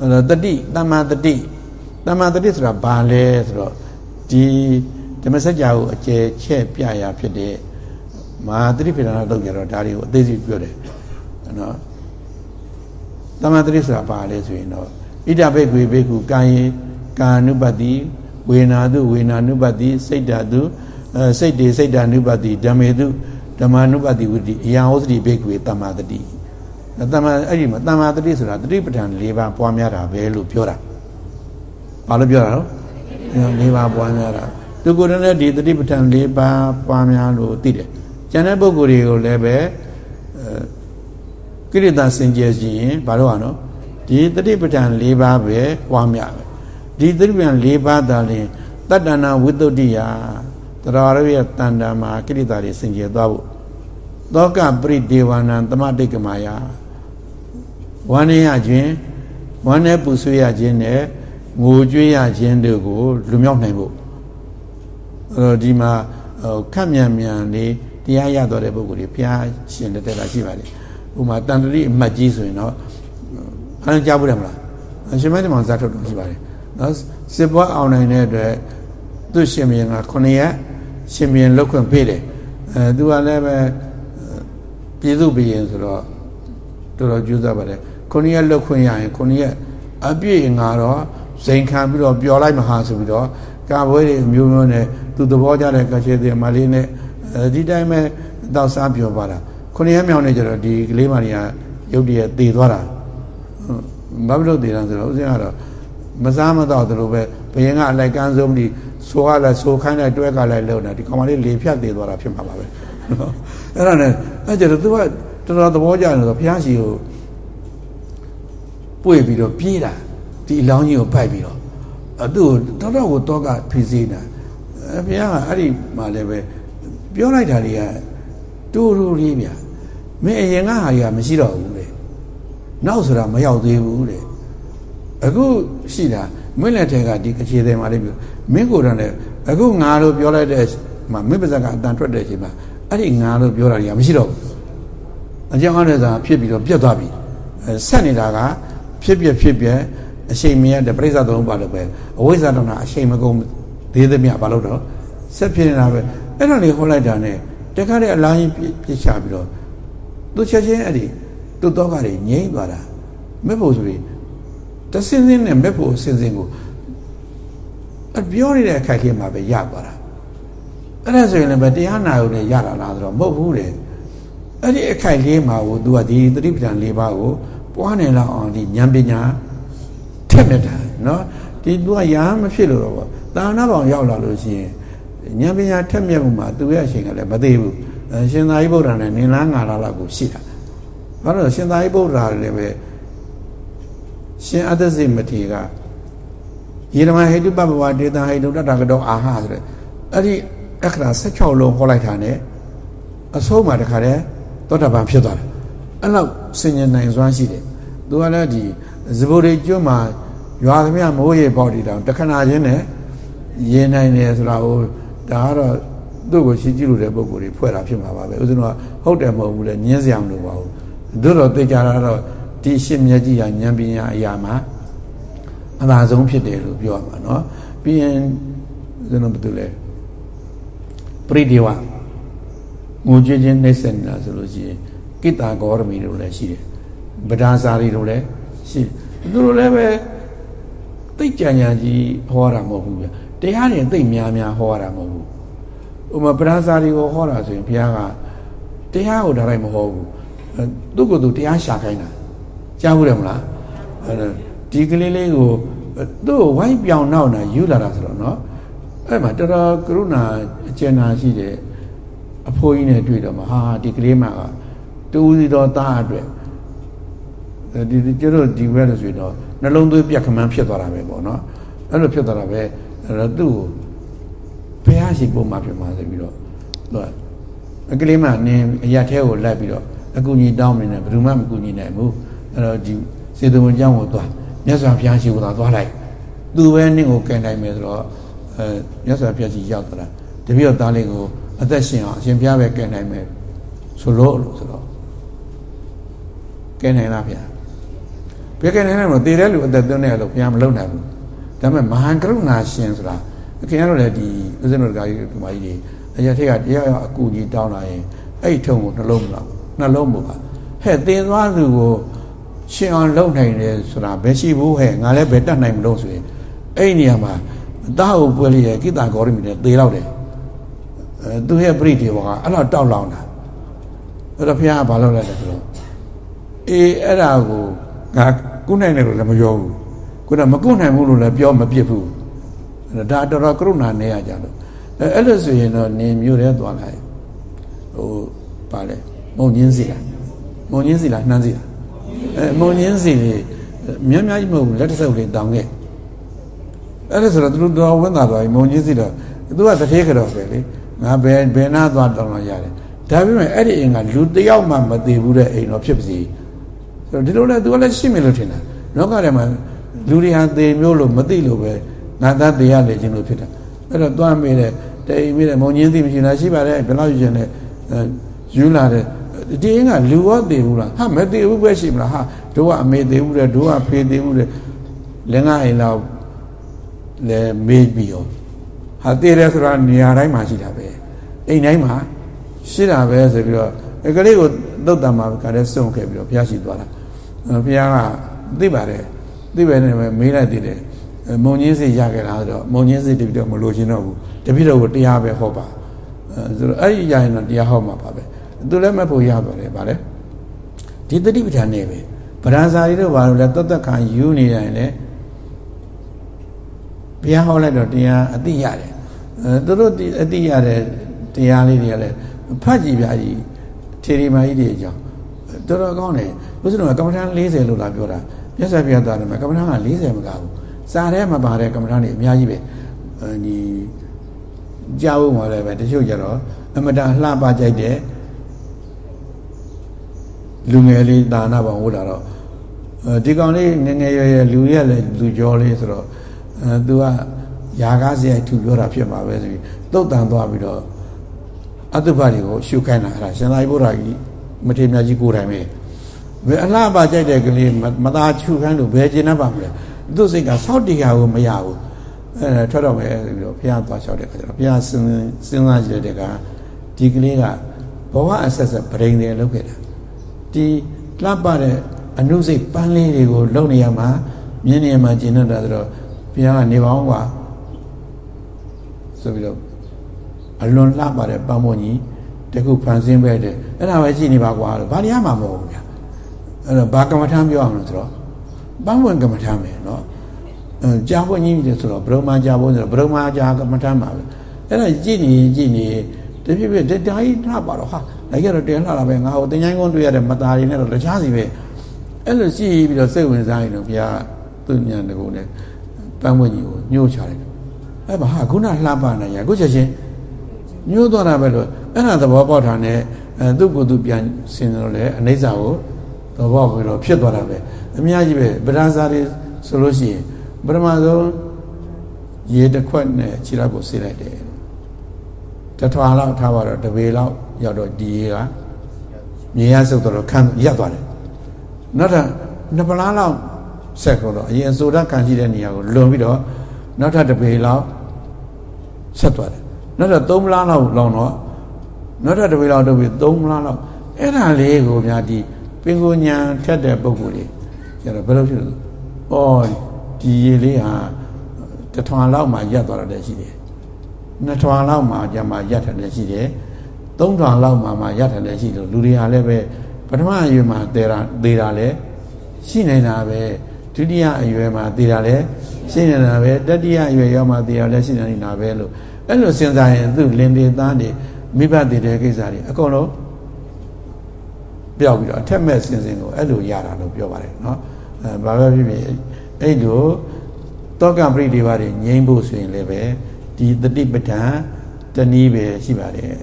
အဲ့တော့တတိတမာတတိတမာတတိဆိုတာဘာလဲဆိုတော့ဒီဓမ္မစကြာကိုအကျယ်ချဲ့ပြရာဖြစ်တဲ့မဟာတတိပိဋကတော့ကြတော့ဒါတွေကိုအသေးစိတ်ပြောတယ်နော်တမာတတိဆိုတာဘာလဲဆိုရင်တော့ဣဒဘိကွေဘိကုကာယေ ကာနုပတိဝေနာတုဝေနာနုပတိစိတ်ဓာတုစိတ်တေစိတ်ဓာနုပတိဓမ္မေတုဓမ္မာနုပတိဝိတိအယံဟောစတိဘိကွေတမာတတိတမ္မာအဲ့ဒီမှာတမ္မာတတိဆိုတာတတိပဋ္ဌာန်၄ပါးပွားများတာပဲလို့ပြောတာဘာလို့ပြောတာတော့၄ပါးပွားများတာသူကိုယ်တိုင်လည်းဒီတတိပဋ္ဌာန်၄ပါးပွားများလို့သိတယ်ကျန်တဲ့ပုဂ္ဂိုလ်တွေကိုလည်းပဲကိရိတာစင်ကြယ်ခြင်းရင်ဘာလို့ ਆ နော်ဒီတတိပဋ္ဌာန်၄ပါးပဲပွားများပဲ ဒီတတိပဋ္ဌာန်၄ပါးသာလျှင်တတ္တနာဝိတ္တုတ္တိယတရားရရဲ့တန်တာမှာကိရိတာတွေစင်ကြယ်သွားဖို့သောကပရိဒေဝနာတမတိတ်ကမာယဝမ်းနေရခြင်းဝမ်းနဲ့ပူဆွေးရခြင်းနဲ့ငိုကြွေးရခြင်းတို့ကိုလူမြောက်နိုင်ဖို့အဲတော့ဒီမှာခက်မြန်မြန်လေးတရားရတော့တဲ့ပုဂ္ဂိုလ်တွေဘုရားရှင်တက်တာရှိပါတယ်ဥမာတန်တရိအမတ်ကြီးဆိုရင်တော့အဲကြားဘူးတယ်မလားအရှင်မင်းမောင်ဇာထုတ်တော်ရှိပါတယ် နော်စစ်ပွားအောင်နိုင်တဲ့အတွက်သူ့ရှင်မင်းက9ရက်ရှင်မင်းလောက်ခွင့်ပေးတယ်အဲသူကလည်းပဲပြည်သူဘီရင်ဆိုတော့တော်တော်ကြိုးစားပါတယ်9ရက်လောက်ခွင့်ရရင်9ရက်အပြည့်ငါတော့ဇိမ်ခံပြီးတော့ပျော်လိုက်မဟာဆိုပြီးတော့ကာပွဲတွေမျိုးမျိုးနဲ့သူသဘောကျတဲ့ကချေတဲ့မလေးနဲ့ဒီတိုင်းပဲတောက်စားပျော်ပါတာ9ရက်မြောက်နေကြတော့ဒီကလေးမလေးကရုတ်တရက်တည်သွားတာဘာဖြစ်လို့တည်တာဆိုတော့ဦးဇင်းကတော့ မစားမတော့တယ်လို့ပဲဘယင်ကအလိုက်ကန်းဆုံးပြီးဆိုရလဲဆိုခိုင်းတဲ့တွဲကလည်းလုံတာဒီကောင်မလေးလေဖြတ်တည်သွားတာဖြစ်မှာပါပဲနော်အဲ့ဒါနဲ့အဲ့ကျတော့သူကတော်တော်သဘောကျနေတော့ဘုရားရှိကိုပွေပြီးတော့ပြေးတာဒီအလောင်းကြီးကိုပိုက်ပြီးတော့အသူ့တော်တော်ကိုတော့ကဖိစီးတာအဘုရားကအဲ့ဒီမှလည်းပဲပြောလိုက်တာတွေကတူတူလေးဗျမင်းအရင်ကဟာကြီးကမရှိတော့ဘူးလေနောက်ဆိုတာမရောက်သေးဘူးလေ အခုရှိတာမင်းလက်ထက်ကဒီအခြေသေးမှလေးပြောမင်းကိုယ်တိုင်လည်းအခုငါလို့ပြောလိုက်တဲ့မှာမင်းပါဇက်ကအတန်ထွက်တဲ့အချိန်မှာအဲ့ဒီငါလို့ပြောတာကြီးမရှိတော့ဘူးအကြောင်းအားနဲ့သာဖြစ်ပြီးတော့ပြတ်သွားပြီဆက်နေတာကဖြစ်ပြဖြစ်ပြအရှိန်မြတ်တဲ့ပြိဿသုံးပါလို့ပဲအဝိဇ္ဇာတော့အရှိန်မကုန်သေးသမျှဘာလို့တော့ဆက်ဖြစ်နေတာပဲအဲ့ဒါလေးဟောလိုက်တာ ਨੇ တခါတည်းအလားကြီးပြစ်ချပြီးတော့သူချက်ချင်းအဲ့ဒီသူတော့ကတွေငြိမ့်သွားတာမက်ဖို့ဆိုပြီး တစင်းစင်းနဲ့မက်ဖို့စင်းစင်းကိုအပြောနေတဲ့အခိုက်ကြီးမှာပဲရသွားတာအဲ့ဒါဆိုရင်လည်းတရားနာရုံနဲ့ရတာလားဆိုတော့မဟုတ်ဘူးတဲ့အဲ့ဒီအခိုက်လေးမှာကို तू ကဒီသတိပဋ္ဌာန်၄ပါးကိုပွားနေလောက်အောင်ဒီဉာဏ်ပညာထက်မြက်တာနော်ဒီ तू ကရာမဖြစ်လို့တော့ဗောတာနာပေါင်ရောက်လာလို့ရှိရင်ဉာဏ်ပညာထက်မြက်မှုမှာသူရဲ့အချိန်ကလည်းမသေးဘူးရှင်သာရိပုတ္တရာနဲ့နင်လားငါလားလောက်ကိုရှိတာဘာလို့ရှင်သာရိပုတ္တရာလည်းပဲ ရှင်အတ္တစိမထေကယေရမဟိတုပပဝဒေတဟိတုတတကတောအာဟဆိုတဲ့အဲ့ဒီအခရာ16လုံးဟောလိုက်တာ ਨੇ အဆုံးမှာတခါတည်းသောတာပန်ဖြစ်သွားတယ်အဲ့လောက်စင်ញနိုင်စွမ်းရှိတယ်သူကလည်းဒီဇဘိုရိကျွန်းမှာရွာသမျှမိုးရေပေါက်တည်တောင်တခဏချင်းနဲ့ရင်နိုင်တယ်ဆိုတာဟိုဒါကတော့သူ့ကိုရှင်းကြည့်လို့တဲ့ပုံကိုယ်တွေဖွဲ့တာဖြစ်မှာပါပဲဦးဇင်းကဟုတ်တယ်မဟုတ်ဘူးလေညင်းစရာမလိုပါဘူးတို့တော့သိကြတာတော့ ဒီရှင်းမြတ်ကြီးဟာဉာဏ်ပညာအရာမှာအသာဆုံးဖြစ်တယ်လို့ပြောရမှာเนาะပြီးရင်ဦးဇင်းတို့ဘာလို့လဲပရိဒေဝငိုကြွခြင်းနှိမ့်ဆက်နေတာဆိုလို့ရှိရင်ကိတာဂေါရမီတို့လည်းရှိတယ်ဗဒါဇာရီတို့လည်းရှိသူတို့လည်းပဲသိကြညာကြီးဟောတာမဟုတ်ဘူးဗျတရားတွေသိများများဟောတာမဟုတ်ဘူးဥမာဗဒါဇာရီကိုဟောတာဆိုရင်ဘုရားကတရားကိုဒါလိုက်မဟောဘူးသူ့ကိုယ်သူတရားရှာခိုင်းတာ ကြားဘူးတယ်မလားဒီကလေးလေးကိုသူ့ဝိုင်းပြောင်နောက်တာယူလာတာဆိုတော့เนาะအဲ့မှာတော်တော်ကရုဏာအကျဉ်းနာရှိတယ်အဖိုးကြီးနဲ့တွေ့တော့မှဟာဒီကလေးမကတူးစီတော်သားအတွက်ဒီကျတော့ဒီဘက်လို့ဆိုရင်တော့နှလုံးသွေးပြက်ခမန်းဖြစ်သွားတာပဲပေါ့နော်အဲ့လိုဖြစ်သွားတာပဲအဲ့တော့သူ့ကိုဘုရားရှိခိုးမှဖြစ်မှာဆိုပြီးတော့သူကအကလေးမနင်းအရာထဲကိုလိုက်ပြီးတော့အကူကြီးတောင်းနေတယ်ဘယ်သူမှမကူညီနိုင်ဘူး အဲ့တော့ဒီစေတဝန်ကျောင်းကိုသွားမြတ်စွာဘုရားရှိခိုးသွားသွားလိုက်သူပဲနင့်ကိုကင်တိုင်းမယ်ဆိုတော့အဲမြတ်စွာဘုရားကြီးရောက်သွားတာတပည့်တော်သားလေးကိုအသက်ရှင်အောင်အရှင်ဘုရားပဲကယ်နိုင်မယ်ဆိုလို့လို့ဆိုတော့ကယ်နိုင်လားဗျာဘယ်ကယ်နိုင်လဲမလို့တည်တဲ့လူအသက်သွင်းတဲ့လို့ဘုရားမလုပ်နိုင်ဘူးဒါပေမဲ့မဟာကရုဏာရှင်ဆိုတာခင်ဗျားတို့လည်းဒီဦးဇင်းတို့ကကြီးဒီမကြီးတွေအရာထက်ကတရားအကူကြီးတောင်းလာရင်အဲ့ဒီထုံကိုနှလုံးမလောက်နှလုံးမပါဟဲ့တင်သွားသူကို ရှင်အောင်လုပ်နိုင်တယ်ဆိုတာဘယ်ရှိဘူးဟဲ့ငါလည်းဘယ်တတ်နိုင်မလို့ဆိုရင်အဲ့ဒီနေရာမှာတာဟုပွဲလေးရဲ့ကိတာဂေါရမီနဲ့သေတော့တယ်သူရဲ့ပြိတိဘောကအဲ့တော့တောက်လောင်တာအဲ့တော့ဘုရားကဘာလုပ်လိုက်လဲဆိုတော့အေးအဲ့ဒါကိုငါကုနိုင်တယ်လို့လည်းမပြောဘူးခုနမကုနိုင်ဘူးလို့လည်းပြောမပြစ်ဘူးဒါတော်တော်ကရုဏာနေရကြလို့အဲအဲ့လိုဆိုရင်တော့နေမျိုးရဲသွားလိုက်ဟိုပါလေမုံညင်းစီလားမုံညင်းစီလားနှမ်းစီလားအဲ မုံညင်းစီများများကြီးမဟုတ်ဘူးလက်တဆုပ်လေးတောင်းခဲ့အဲ့ဒါဆိုတော့သူတို့တော်ဝင်လာသွားပြီမုံညင်းစီတော့သူကတထေးကြော်ပဲလေငါဘယ်ဘယ်နာသွားတောင်းလို့ရတယ်ဒါပေမဲ့အဲ့ဒီအိမ်ကလူတယောက်မှမသေးဘူးတဲ့အိမ်တော့ဖြစ်ပါစေဆိုတော့ဒီလိုလဲသူကလည်းရှိမယ်လို့ထင်တာလောကထဲမှာလူတွေဟာသေမျိုးလို့မသိလို့ပဲငါသားသေရလေခြင်းလို့ဖြစ်တာအဲ့တော့သွားမေးတယ်တိမ်မေးတယ်မုံညင်းသိမရှိလားရှိပါတယ်ဘယ်လောက်ယူချင်လဲယူလာတယ် ဒီအင်းကလူရောသေဘူးလားဟာမသေဘူးပဲရှိမလားဟာတို့ကအမေသေဘူးတဲ့တို့ကဖေသေဘူးတဲ့လင်္ကာအိမ်လောက်လဲမေးပြီးရောဟာသေတယ်ဆိုတာနေရာတိုင်းမှာရှိတာပဲအိမ်တိုင်းမှာရှိတာပဲဆိုပြီးတော့အကလေးကိုသုတ်တံမှာကလည်းစုံခဲ့ပြီးတော့ဘုရားရှိသွားတာဘုရားကသိပါတယ်သိပဲနဲ့မေးလိုက်သေးတယ်မုံကြီးစိရခဲ့လားဆိုတော့မုံကြီးစိတပိတော့မလို့ချင်းတော့ဘူးတပိတော့ကိုတရားပဲဟောပါအဲဆိုတော့အဲ့ဒီရရင်တော့တရားဟောမှာပါပဲ သူလည်းမဖို့ရသွားတယ်ဗါလဲဒီတတိပဋ္ဌာန်နဲ့ပဲဗရန်စာရီတို့ဘာလို့လဲတသက်ခံယူနေတယ်လေဘုရားဟောလိုက်တော့တရားအတိရတယ်အဲသူတို့အတိရတဲ့တရားလေးတွေကလည်းဖတ်ကြည့်ပြကြီးထေရီမာကြီးတွေအကြောင်းတော်တော်ကောင်းတယ်ဘုရားကကမ္မထန်40လို့လာပြောတာမြတ်စွာဘုရားသားတယ်မှာကမ္မထန်က40မကဘူးစာထဲမှာပါတဲ့ကမ္မထန်တွေအများကြီးပဲဒီကြားဖို့မှာလည်းပဲတချို့ကြတော့အမတန်လှပကြိုက်တဲ့ လူငယ်လေးဒါနပေါင်းဟုတ်လာတော့ဒီကောင်လေးငငယ်ရွယ်ရွယ်လူရက်လည်းလူကြောလေးဆိုတော့အဲသူကယာကားစရိုက်ထူပြောတာဖြစ်မှာပဲဆိုပြီးတုတ်တန်သွားပြီးတော့အတုပတွေကိုရှုခိုင်းတာအဲ့ဒါရှင်သာရိပုတ္တရာကြီးမထေရမြတ်ကြီးကိုယ်တိုင်ပဲဘယ်အလားပါကြိုက်တဲ့ကလေးမသားချူခိုင်းလို့ဘယ်ကျင်납ပါမလဲသူ့စိတ်ကစောက်တရားကိုမရဘူးအဲထွက်တော့မယ်ဆိုပြီးတော့ဘုရားသွားလျှောက်တဲ့ခါကျတော့ဘုရားစဉ်းစဉ်းစားကြည့်တဲ့ကဒီကလေးကဘဝအဆက်ဆက်ဗရိန်တယ်လုပ်ခဲ့တာ ဒီလှပတဲ့အနုစိတ်ပန်းလေးတွေကိုလုံနေရမှာမြင်းနေရမှာကျင်တတ်တာဆိုတော့ဘုရားကနေပေါင်းကဆိုပြီးတော့အလွန်လှပတဲ့ပန်းမွန်ကြီးတခုဖန်ဆင်းပဲတဲ့အဲ့ဒါပဲကြည့်နေပါကွာလို့ဘာတရားမှမဟုတ်ဘူးဗျာအဲ့တော့ဘာကမ္မထမ်းပြောအောင်လို့ဆိုတော့ပန်းမွန်ကမ္မထမ်းပဲเนาะအဲကြာဖို့ကြီးတယ်ဆိုတော့ဘရုံမာကြာဖို့ဆိုတော့ဘရုံမာကြာကမ္မထမ်းပါပဲအဲ့ဒါကြည့်နေကြည့်နေတပြည့်ပြည့်တရားကြီးလှပါတော့ဟာ လိုက်ရတော့တရားလှတာပဲငါ့ကိုတင်ချိုင်းကုန်းတွေ့ရတဲ့မသားတွေနဲ့တော့တခြားစီပဲအဲ့လိုရှိပြီးတော့စိတ်ဝင်စားရင်တော့ဘုရားသူ့ဉာဏ်တကူနဲ့ပန်းမွန်ကြီးကိုညှို့ချလိုက်အဲ့ဘာခုနလှပနေရခုချက်ချင်းညှို့သွားတာပဲလို့အဲ့ဒါသဘောပေါက်တာနဲ့အဲသူ့ကိုယ်သူပြန်ဆင်းတော့လေအနိစ္စကိုသဘောပေါက်ပြီးတော့ဖြစ်သွားတာပဲအများကြီးပဲဗဒန်းစားတွေဆိုလို့ရှိရင်ပထမဆုံးရေတစ်ခွက်နဲ့ခြေထောက်ကိုဆေးလိုက်တယ် တထွာလောက်ထားပါတော့တပေလောက်ရောက်တော့ဒီရေကမြေရဆုပ်တော့ခန်းရပ်သွားတယ်နောက်ထပ်နှစ်ပလားလောက်ဆက်ခေါ်တော့အရင်ဆိုဓာတ်ခံရှိတဲ့နေရာကိုလွန်ပြီးတော့နောက်ထပ်တပေလောက်ဆက်သွားတယ်နောက်ထပ်သုံးပလားလောက်လောင်တော့နောက်ထပ်တပေလောက်တော့ပြီးသုံးပလားလောက်အဲ့ဒါလေးကိုများဒီပင်ကိုညာထက်တဲ့ပုံကိုယ်လေးကျတော့ဘယ်လိုဖြစ်လဲ။အော်ဒီရေလေးဟာတထွာလောက်မှရပ်သွားတယ်ရှိတယ်။ နှစ်ထွာလောက်မှကျမှရပ်တယ်လည်းရှိတယ်။သုံးထွာလောက်မှမှရပ်တယ်လည်းရှိတယ်လူတွေဟာလည်းပဲပထမအရွယ်မှာသေတာသေတာလည်းရှိနေတာပဲဒုတိယအရွယ်မှာသေတာလည်းရှိနေတာပဲတတိယအရွယ်ရောက်မှသေတာလည်းရှိနေတာပဲလို့အဲ့လိုစဉ်းစားရင်သူလင်တွေသားတွေမိဘတွေတဲ့ကိစ္စတွေအကုန်လုံးပြောက်ပြီးတော့အထက်မဲ့စင်စင်ကိုအဲ့လိုရတာလို့ပြောပါတယ်เนาะအဲဘာပဲဖြစ်ဖြစ်အဲ့လိုတောကပရိဒီပါတွေငြိမ်းဖို့ဆိုရင်လည်းပဲ ဒီတတိပဋ္ဌာန်တနည်းပဲရှိပါတယ်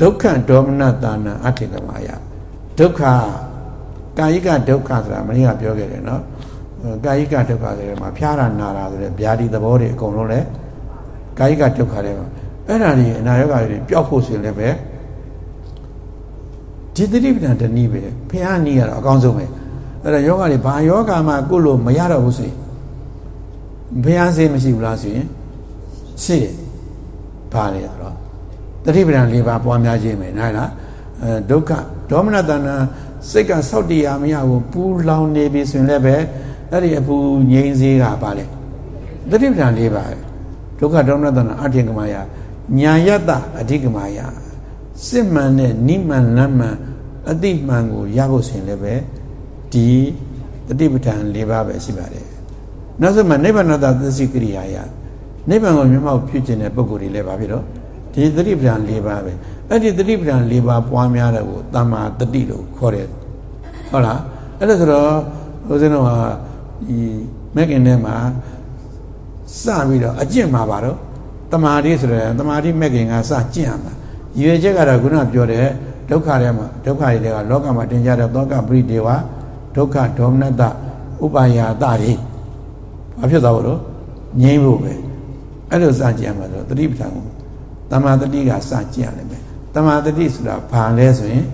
ဒုက္ခဒေါမနတာနာအဋ္ဌကမယဒုက္ခကာယကဒုက္ခဆိုတာမင်းကပြောခဲ့တယ်နော်ကာယကဒုက္ခတွေမှာဖျားတာနာတာဆိုတဲ့ဗျာဒီသဘောတွေအကုန်လုံးလဲကာယကဒုက္ခတွေမှာအဲ့ဒါတွေအနာရောဂါတွေပျောက်ဖို့ဆိုရင်လည်းပဲဒီတိပ္ပဏတနည်းပဲဖျားနည်းရတော့အကောင်းဆုံးပဲအဲ့ဒါယောဂါတွေဘာယောဂါမှကိုလို့မရတော့ဘူးဆိုရင်ဖျားစေးမရှိဘူးလားဆိုရင် ရှိတယ်ဘာလဲဆိုတော့သတိပဋ္ဌာန်၄ပါးပွားများခြင်းပဲနားလားအဲဒုက္ခဒေါမနတနာစိတ်ကစောက်တရားမရဘူးပူလောင်နေပြီဆိုရင်လည်းပဲအဲ့ဒီအပူငြိမ်းစေးကပါလေသတိပဋ္ဌာန်၄ပါးဒုက္ခဒေါမနတနာအထင်ကမာယညာယတအဓိကမာယစစ်မှန်တဲ့နိမှန်လမ်းမှန်အတိမှန်ကိုရဖို့ဆိုရင်လည်းပဲဒီတတိပဋ္ဌာန်၄ပါးပဲရှိပါတယ်နောက်ဆုံးမှာနိဗ္ဗာန်တသစ္စည်းကရိယာယ နိဗ္ဗာန်ကိုမျက်မှောက်ပြုခြင်းတဲ့ပုဂ္ဂိုလ်တွေလည်းပါပြီတော့ဒီတတိပဋ္ဌာန်၄ပါးပဲအဲ့ဒီတတိပဋ္ဌာန်၄ပါးပွားများတဲ့ကိုတမ္မာတတိလို့ခေါ်တယ်ဟုတ်လားအဲ့ဒါဆိုတော့ဦးဇင်းတို့ဟာဒီမက်ကင်ထဲမှာစပြီးတော့အကျင့်မှာပါတော့တမာတိဆိုတဲ့တမာတိမက်ကင်ကစကျင့်ရမှာရွေချက်ကတော့ခုနပြောတဲ့ဒုက္ခထဲမှာဒုက္ခတွေကလောကမှာတင်ကြတဲ့သောကပရိဒေဝဒုက္ခဒေါမနတဥပါယတတွေဘာဖြစ်သွားလို့ငြိမ်းဖို့ပဲ အဲ့လိုစကြံမှာဆိုတတိပဋ္ဌာန်ကိုတမာတတိကစကြံရမယ်တမာတတိဆိုတာဘာလဲဆိုရင်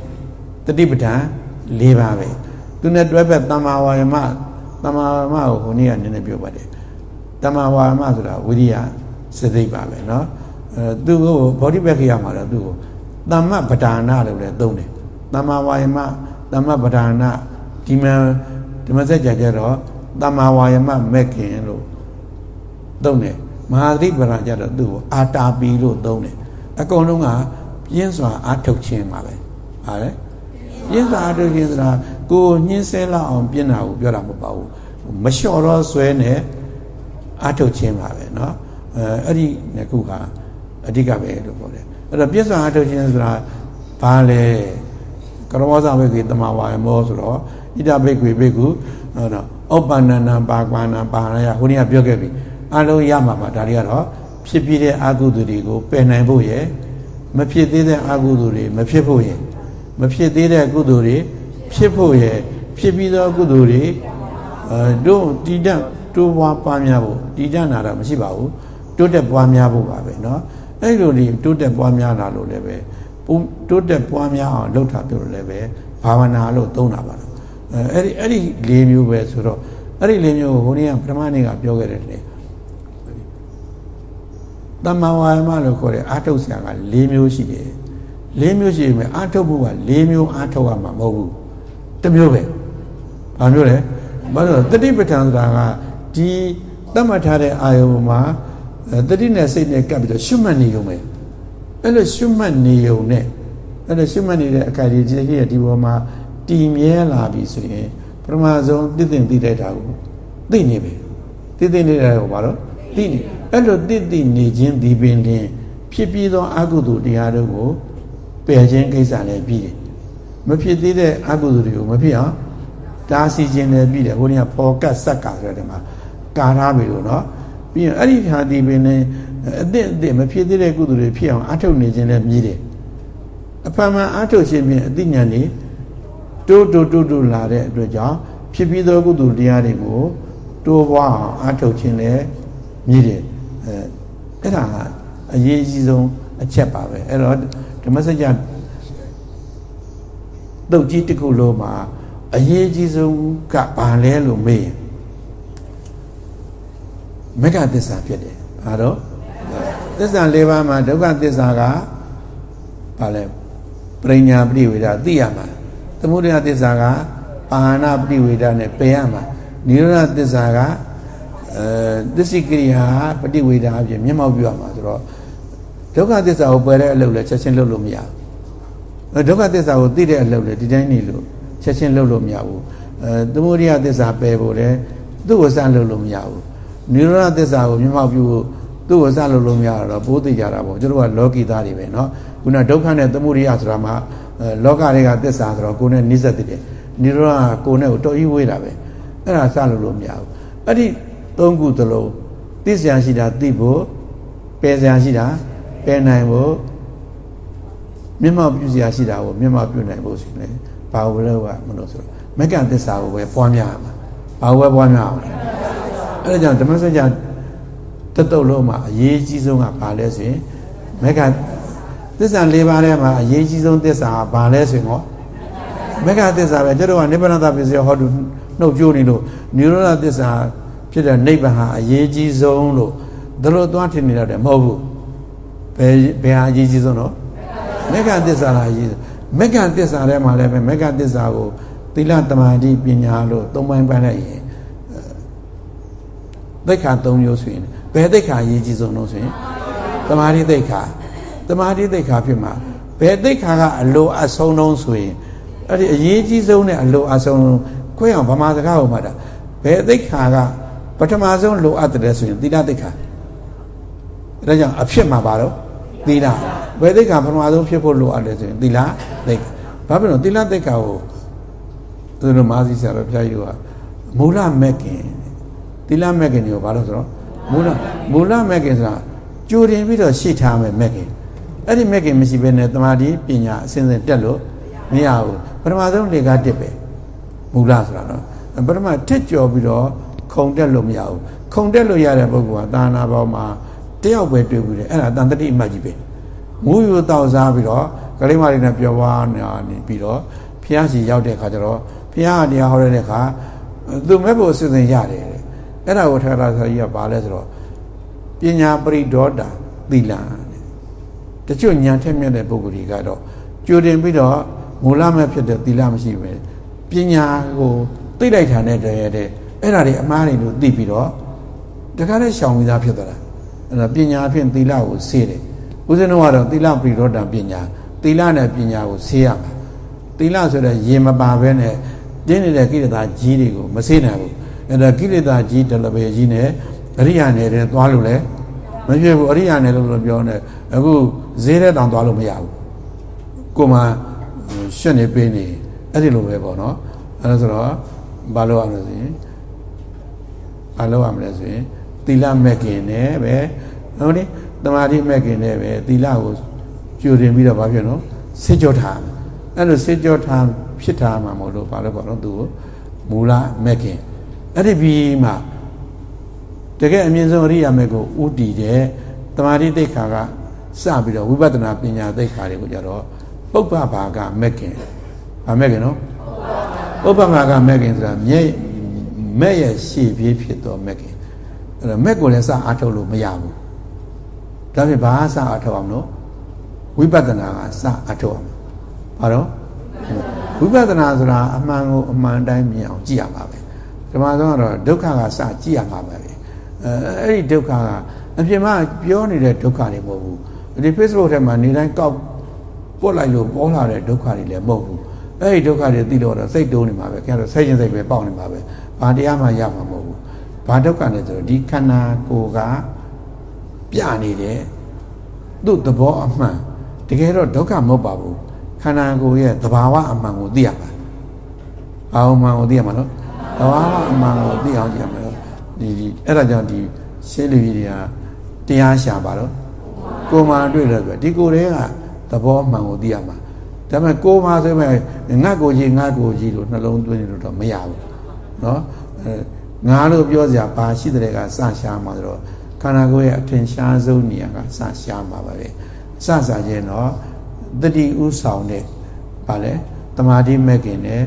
တတိပဋ္ဌာန်၄ပါးပဲသူနဲ့တွဲဖက်တမာဝါယမတမာဝါယမကိုခုနေ့ကနည်းနည်းပြောပါတယ်တမာဝါယမဆိုတာဝိရိယစသိပါပဲเนาะအဲသူကိုဘောဓိပက္ခိယမှာတော့သူကိုတမ္မပဒါနလို့လည်းသုံးတယ်တမ္မာဝါယမတမ္မပဒါနဒီမှာဓမ္မစကြာကျတော့တမ္မာဝါယမမက်ခင်လို့သုံးတယ် မဟာသတိပဒါကျတော့သူ့ကိုအာတာပီလို့သုံးတယ်အကုန်လုံးကပြင်းစွာအာထုတ်ခြင်းပါပဲဟာလေပြင်းစွာအာထုတ်ခြင်းဆိုတာကိုညှင်းဆဲလောက်အောင်ပြင်းတာကိုပြောတာမဟုတ်ပါဘူးမလျှော်တော့ဆွဲနဲ့အာထုတ်ခြင်းပါပဲเนาะအဲအဲ့ဒီနှစ်ခုဟာအဓိကပဲလို့ပြောတယ်အဲ့တော့ပြစ္ဆာအထုတ်ခြင်းဆိုတာဘာလဲကရမောဇဘိက္ခေတမဝါယမောဆိုတော့ဣဒဘိက္ခေဘိက္ခုဟုတ်တော့ဩပ္ပန္နနာပါကွာနာပါရယဟိုနေ့ကပြောခဲ့ပြီ အလုံးရမှာပါဒါတွေကတော့ဖြစ်ပြီးတဲ့အကုသိုလ်တွေကိုပယ်နိုင်ဖို့ရယ်မဖြစ်သေးတဲ့အကုသိုလ်တွေမဖြစ်ဖို့ရယ်မဖြစ်သေးတဲ့ကုသိုလ်တွေဖြစ်ဖို့ရယ်ဖြစ်ပြီးသောကုသိုလ်တွေအဲတို့တည်တတ်တိုးပွားပါများဖို့တည်တတ်နာတာမရှိပါဘူးတိုးတက်ပွားများဖို့ပါပဲเนาะအဲ့လိုဒီတိုးတက်ပွားများလာလို့လည်းပဲတိုးတက်ပွားများအောင်လုပ်တာပြောလို့လည်းပဲဘာဝနာလို့သုံးတာပါတော့အဲ့ဒီအဲ့ဒီ၄မျိုးပဲဆိုတော့အဲ့ဒီ၄မျိုးကိုဘုန်းကြီးကပထမနေ့ကပြောခဲ့တယ်လေ တမ္မာဝါယမလို့ခေါ်တဲ့အာထုတ်ဆရာက၄မျိုးရှိတယ်၄မျိုးရှိမယ်အာထုတ်ဖို့က၄မျိုးအာထုတ်ရမှာမဟုတ်ဘူးတစ်မျိုးပဲဘာမျိုးလဲဘာလို့တတိပဋ္ဌာန်ဆိုတာကဒီတတ်မှတ်ထားတဲ့အာယုံမှာတတိနဲ့စိတ်နဲ့ကပ်ပြီးတော့ရှုမှတ်နေုံပဲအဲ့လိုရှုမှတ်နေုံနဲ့အဲ့လိုရှုမှတ်နေတဲ့အခိုက်ဒီကြီးရဲ့ဒီပေါ်မှာတည်မြဲလာပြီဆိုရင်ပထမဆုံးသိသိသိတဲ့တာကိုသိနေပြီသိသိနေတဲ့ဟောပါတော့ သိနေအဲ့လိုသိသိနေခြင်းဒီပင်လင်ဖြစ်ပြီးသောအကုသိုလ်တရားတို့ကိုပယ်ခြင်းကိစ္စလည်းပြီးတယ်မဖြစ်သေးတဲ့အကုသိုလ်တွေကိုမဖြစ်အောင်တားဆီးခြင်းလည်းပြီးတယ်ဟိုနေ့ကဖော်ကတ်စက်ကဆိုတဲ့မှာကာထားပြီလို့နော်ပြီးရင်အဲ့ဒီဟာဒီပင်လည်းအသင့်အသင့်မဖြစ်သေးတဲ့ကုသိုလ်တွေဖြစ်အောင်အထုတ်နေခြင်းလည်းမြည်တယ်အဖန်မှန်အထုတ်ခြင်းဖြင့်အသိဉာဏ်တွေတိုးတိုးတိုးတိုးလာတဲ့အတွက်ကြောင့်ဖြစ်ပြီးသောကုသိုလ်တရားတွေကိုတိုးပွားအောင်အထုတ်ခြင်းလည်း မြည်တယ်အဲအဲ့ဒါအရေးအကြီးဆုံးအချက်ပါပဲအဲ့တော့ဓမ္မစကြာတုတ်ကြီးတစ်ခုလုံးမှာအရေးကြီးဆုံးကဘာလဲလို့မေးရင်မက္ကသစ္စာဖြစ်တယ်ဘာတော့သစ္စာ၄ပါးမှာဒုက္ခသစ္စာကဘာလဲပရိညာပရိဝေဒသိရမှာသမုဒယသစ္စာကပါဏပရိဝေဒနဲ့ပယ်ရမှာနိရောဓသစ္စာက အဲသစ္စိကရိယာပฏิဝေဒအပြင်မျက်မှောက်ပြုရမှာဆိုတော့ဒုက္ခသစ္စာကိုပယ်တဲ့အလုပ်လဲချက်ချင်းလုပ်လို့မရဘူးဒုက္ခသစ္စာကိုသိတဲ့အလုပ်လဲဒီတိုင်းနေလို့ချက်ချင်းလုပ်လို့မရဘူးအဲသမုဒယသစ္စာပယ်ဖို့လဲသူ့ကိုစမ်းလုပ်လို့မရဘူးနိရောဓသစ္စာကိုမျက်မှောက်ပြုဖို့သူ့ကိုစလို့လို့မရတော့ပိုးသိကြတာပေါ့ကျွန်တော်ကလောကီသားတွေပဲเนาะခုနဒုက္ခနဲ့သမုဒိယဆိုတာမှလောကတွေကသစ္စာဆိုတော့ကိုယ်နဲ့နှိစက်တယ်နိရောဓကိုယ်နဲ့ကိုတော်ကြီးဝေးတာပဲအဲ့ဒါစလို့လို့မရဘူးအဲ့ဒီ သုံးခုသလုံးသိစရာရှိတာသိဖို့ပယ်စရာရှိတာပယ်နိုင်ဖို့မျက်မှောက်ပြုစရာရှိတာကိုမျက်မှောက်ပြုနိုင်ဖို့ဆိုရင်ဘာလို့လဲမလို့ဆိုတော့မက္ကသစ္စာကိုပဲပွားများရမှာဘာဝဲပွားများအောင်လဲအဲ့ဒါကြောင့်ဓမ္မစကြာတတုတ်လုံးမှာအရေးကြီးဆုံးကဘာလဲဆိုရင်မေဃသစ္စာ၄ပါးထဲမှာအရေးကြီးဆုံးသစ္စာကဘာလဲဆိုရင်ဟောမေဃသစ္စာပဲကျတော့ကနိဗ္ဗာန်သပစ္စည်းဟောတူနှုတ်ကြိုးနေလို့နိရောဓသစ္စာ ဖြစ်တဲ့နိဗ္ဗာန်ဟာအရေးကြီးဆုံးလို့ဒါလို့သွားထင်နေတယ်မဟုတ်ဘူးဘယ်ဘယ်ဟာအရေးကြီးဆုံးတော့မေဃသစ္စာလားအရေးမေဃသစ္စာထဲမှာလည်းပဲမေဃသစ္စာကိုသီလတမာတိပညာလို့သုံးပိုင်းပိုင်းလိုက်ရင်သိက္ခာ၃မျိုးဆိုရင်ဘယ်သိက္ခာအရေးကြီးဆုံးလို့ဆိုရင်တမာတိသိက္ခာတမာတိသိက္ခာဖြစ်မှာဘယ်သိက္ခာကအလိုအဆုံးလုံးဆိုရင်အဲ့ဒီအရေးကြီးဆုံးနဲ့အလိုအဆုံးခွခွဲအောင်ဗမာစကားကိုမှတ်တာဘယ်သိက္ခာက ပထမဆုံးလိုအပ်တယ်ဆိုရင်သီလသိက္ခာဒါကြောင့်အဖြစ်မှာပါတော့သီလဘယ်သိက္ခာပထမဆုံးဖြစ်ဖို့လိုအပ်တယ်ဆိုရင်သီလသိက္ခာဘာဖြစ်လို့သီလသိက္ခာကိုသူတို့မာစီဆရာတော်ဘုရားကြီးကမူလမဲ့ခင်သီလမဲ့ခင်ကိုဘာလို့ဆိုတော့မူလမူလမဲ့ခင်ဆိုတာကြိုတင်ပြီးတော့ရှေ့ထားမယ်မဲ့ခင်အဲ့ဒီမဲ့ခင်မရှိဘဲနဲ့တမာတိပညာအစဉ်စဉ်တက်လို့မရဘူးပထမဆုံးလေကားတက်ပဲမူလဆိုတာနော်ပထမတစ်ကြော်ပြီးတော့ ခုံတက်လို့မရဘူးခုံတက်လို့ရတဲ့ပုဂ္ဂိုလ်ကသာနာပေါင်းမှာတယောက်ပဲတွေ့ဘူးတယ်အဲ့ဒါတန်တတိအမှတ်ကြီးပဲမူယူတောက်စားပြီးတော့ကလေးမလေးနဲ့ပြောပွားနေပြီးတော့ဖះစီရောက်တဲ့ခါကျတော့ဖះကတရားဟောတဲ့ခါသူမဲ့ဖို့အစီအစဉ်ရတယ်အဲ့ဒါကိုထာတာဆရာကြီးကပါလဲဆိုတော့ပညာပရိဒေါတာသီလတချို့ညာထက်မြက်တဲ့ပုဂ္ဂိုလ်တွေကတော့ကြိုတင်ပြီးတော့မူလမဲ့ဖြစ်တဲ့သီလမရှိပဲပညာကိုသိလိုက်တာနဲ့တည်းတဲ့ အဲ့ဒါတွေအမှားတွေလို့သိပြီးတော့တခါတည်းရှောင်ပြီးသားဖြစ်သွားတာအဲ့ဒါပညာအဖြစ်သီလကိုဆေးတယ်ဦးဇင်းတို့ကတော့သီလပရိဒေါတာပညာသီလနဲ့ပညာကိုဆေးရမှာသီလဆိုတဲ့ရေမပါဘဲနဲ့တင်းနေတဲ့ကိလေသာကြီးတွေကိုမဆေးနိုင်ဘူးအဲ့ဒါကိလေသာကြီးတလပယ်ကြီးနဲ့အရိယာနယ်တဲ့သွားလို့လဲမဖြစ်ဘူးအရိယာနယ်လို့ပြောနေအခုဈေးတဲ့တောင်သွားလို့မရဘူးကိုမှရှင်းနေပေးနေအဲ့ဒီလိုပဲပေါ့နော်အဲ့ဒါဆိုတော့ဘာလို့ရမလဲဆိုရင် ဘာလို့ရမလဲဆိုရင်သီလမဲ့ခင်နဲ့ပဲဟုတ်တယ်တမာတိမဲ့ခင်နဲ့ပဲသီလကိုကျူတင်ပြီးတော့ဘာဖြစ်နော်စစ်ကြောထားအဲ့လိုစစ်ကြောထားဖြစ်ထားမှာမဟုတ်လို့ဘာလို့ပေါ့နော်သူကိုမူလမဲ့ခင်အဲ့ဒီပြီးမှတကယ်အမြင့်ဆုံးအရိယာမဲ့ကိုဥတည်တဲ့တမာတိတိတ်ခါကစပြီးတော့ဝိပဿနာပညာတိတ်ခါတွေကိုကြတော့ပုပ္ပဘာကမဲ့ခင်ဗာမဲ့ခင်နော်ပုပ္ပဘာကမဲ့ခင်ဆိုတာမြဲ မဲ့ရဲ့ရှေ့ပြေးဖြစ်တော့မဲ့ခင်အဲ့တော့မဲ့ကိုလည်းစအားထုတ်လို့မရဘူးဒါဖြင့်ဘာစအားထုတ်အောင်လို့ဝိပဿနာကစအားထုတ်အောင်ဘာတော့ဝိပဿနာဆိုတာအမှန်ကိုအမှန်တိုင်းမြင်အောင်ကြည့်ရမှာပဲဓမ္မဆုံးကတော့ဒုက္ခကစကြည့်ရမှာပဲအဲအဲ့ဒီဒုက္ခကအပြင်မှာပြောနေတဲ့ဒုက္ခတွေမဟုတ်ဘူးဒီ Facebook ထဲမှာနေတိုင်းကောက်ပုတ်လိုက်လို့ပေါ်လာတဲ့ဒုက္ခတွေလည်းမဟုတ်ဘူးအဲ့ဒီဒုက္ခတွေသိလို့တော့စိတ်တုံးနေမှာပဲခင်ဗျားတို့စိတ်ချင်းစိတ်ပဲပေါက်နေမှာပဲ ဘာတရားမှရမှာမဟုတ်ဘူးဘာဒုက္ခလဲဆိုတော့ဒီခန္ဓာကိုယ်ကပြနေတယ်သူ့သဘောအမှန်တကယ်တော့ဒုက္ခမဟုတ်ပါဘူးခန္ဓာကိုယ်ရဲ့သဘာဝအမှန်ကိုသိရပါဘာအမှန်ကိုသိရမှာလို့သဘာဝအမှန်ကိုသိအောင်ကြည့်ရမှာလို့ဒီအဲ့ဒါကြောင့်ဒီရှင်းလူကြီးတွေကတရားရှာပါတော့ကိုယ်မှတွေ့လို့ဆိုဒီကိုယ်တွေကသဘောမှန်ကိုသိရမှာဒါပေမဲ့ကိုယ်မှဆိုမဲ့ငတ်ကိုကြီးငတ်ကိုကြီးလို့နှလုံးသွင်းနေလို့တော့မရဘူး နော်ငါတို့ပြောစရာဘာရှိတဲ့ကစရှားမှာဆိုတော့ခန္ဓာကိုယ်ရဲ့အထင်ရှားဆုံးနေရာကစရှားမှာပါပဲစစာချင်းတော့တတိဥဆောင်တဲ့ဗာလဲတမာတိမဲ့ခင်နဲ့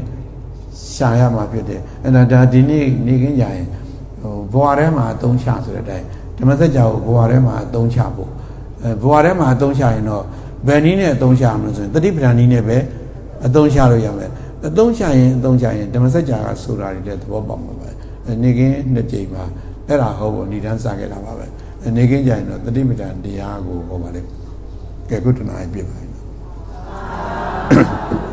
ရှားရမှာဖြစ်တယ်အဲ့ဒါဒါဒီနေ့နေခင်းကြရင်ဟိုဘဝထဲမှာအသုံးချဆိုတဲ့အတိုင်းဓမ္မစကြာကိုဘဝထဲမှာအသုံးချဖို့အဲဘဝထဲမှာအသုံးချရင်တော့ဘယ်နည်းနဲ့အသုံးချရမလဲဆိုရင်တတိပဋ္ဌာန်နည်းနဲ့ပဲအသုံးချလို့ရမယ် အသုံးချရင်အသုံးချရင်ဓမ္မစကြာကဆိုတာတွေလည်းသဘောပေါက်မှာပဲနေခင်းနှစ်ကြိမ်မှာအဲ့ဒါဟောဖို့ဏိဒန်းစခဲ့တာပါပဲနေခင်းကြရင်တော့တတိပဌာန်တရားကိုဟောပါလေကဲကုတ္တနာပြပြပါ Thank you.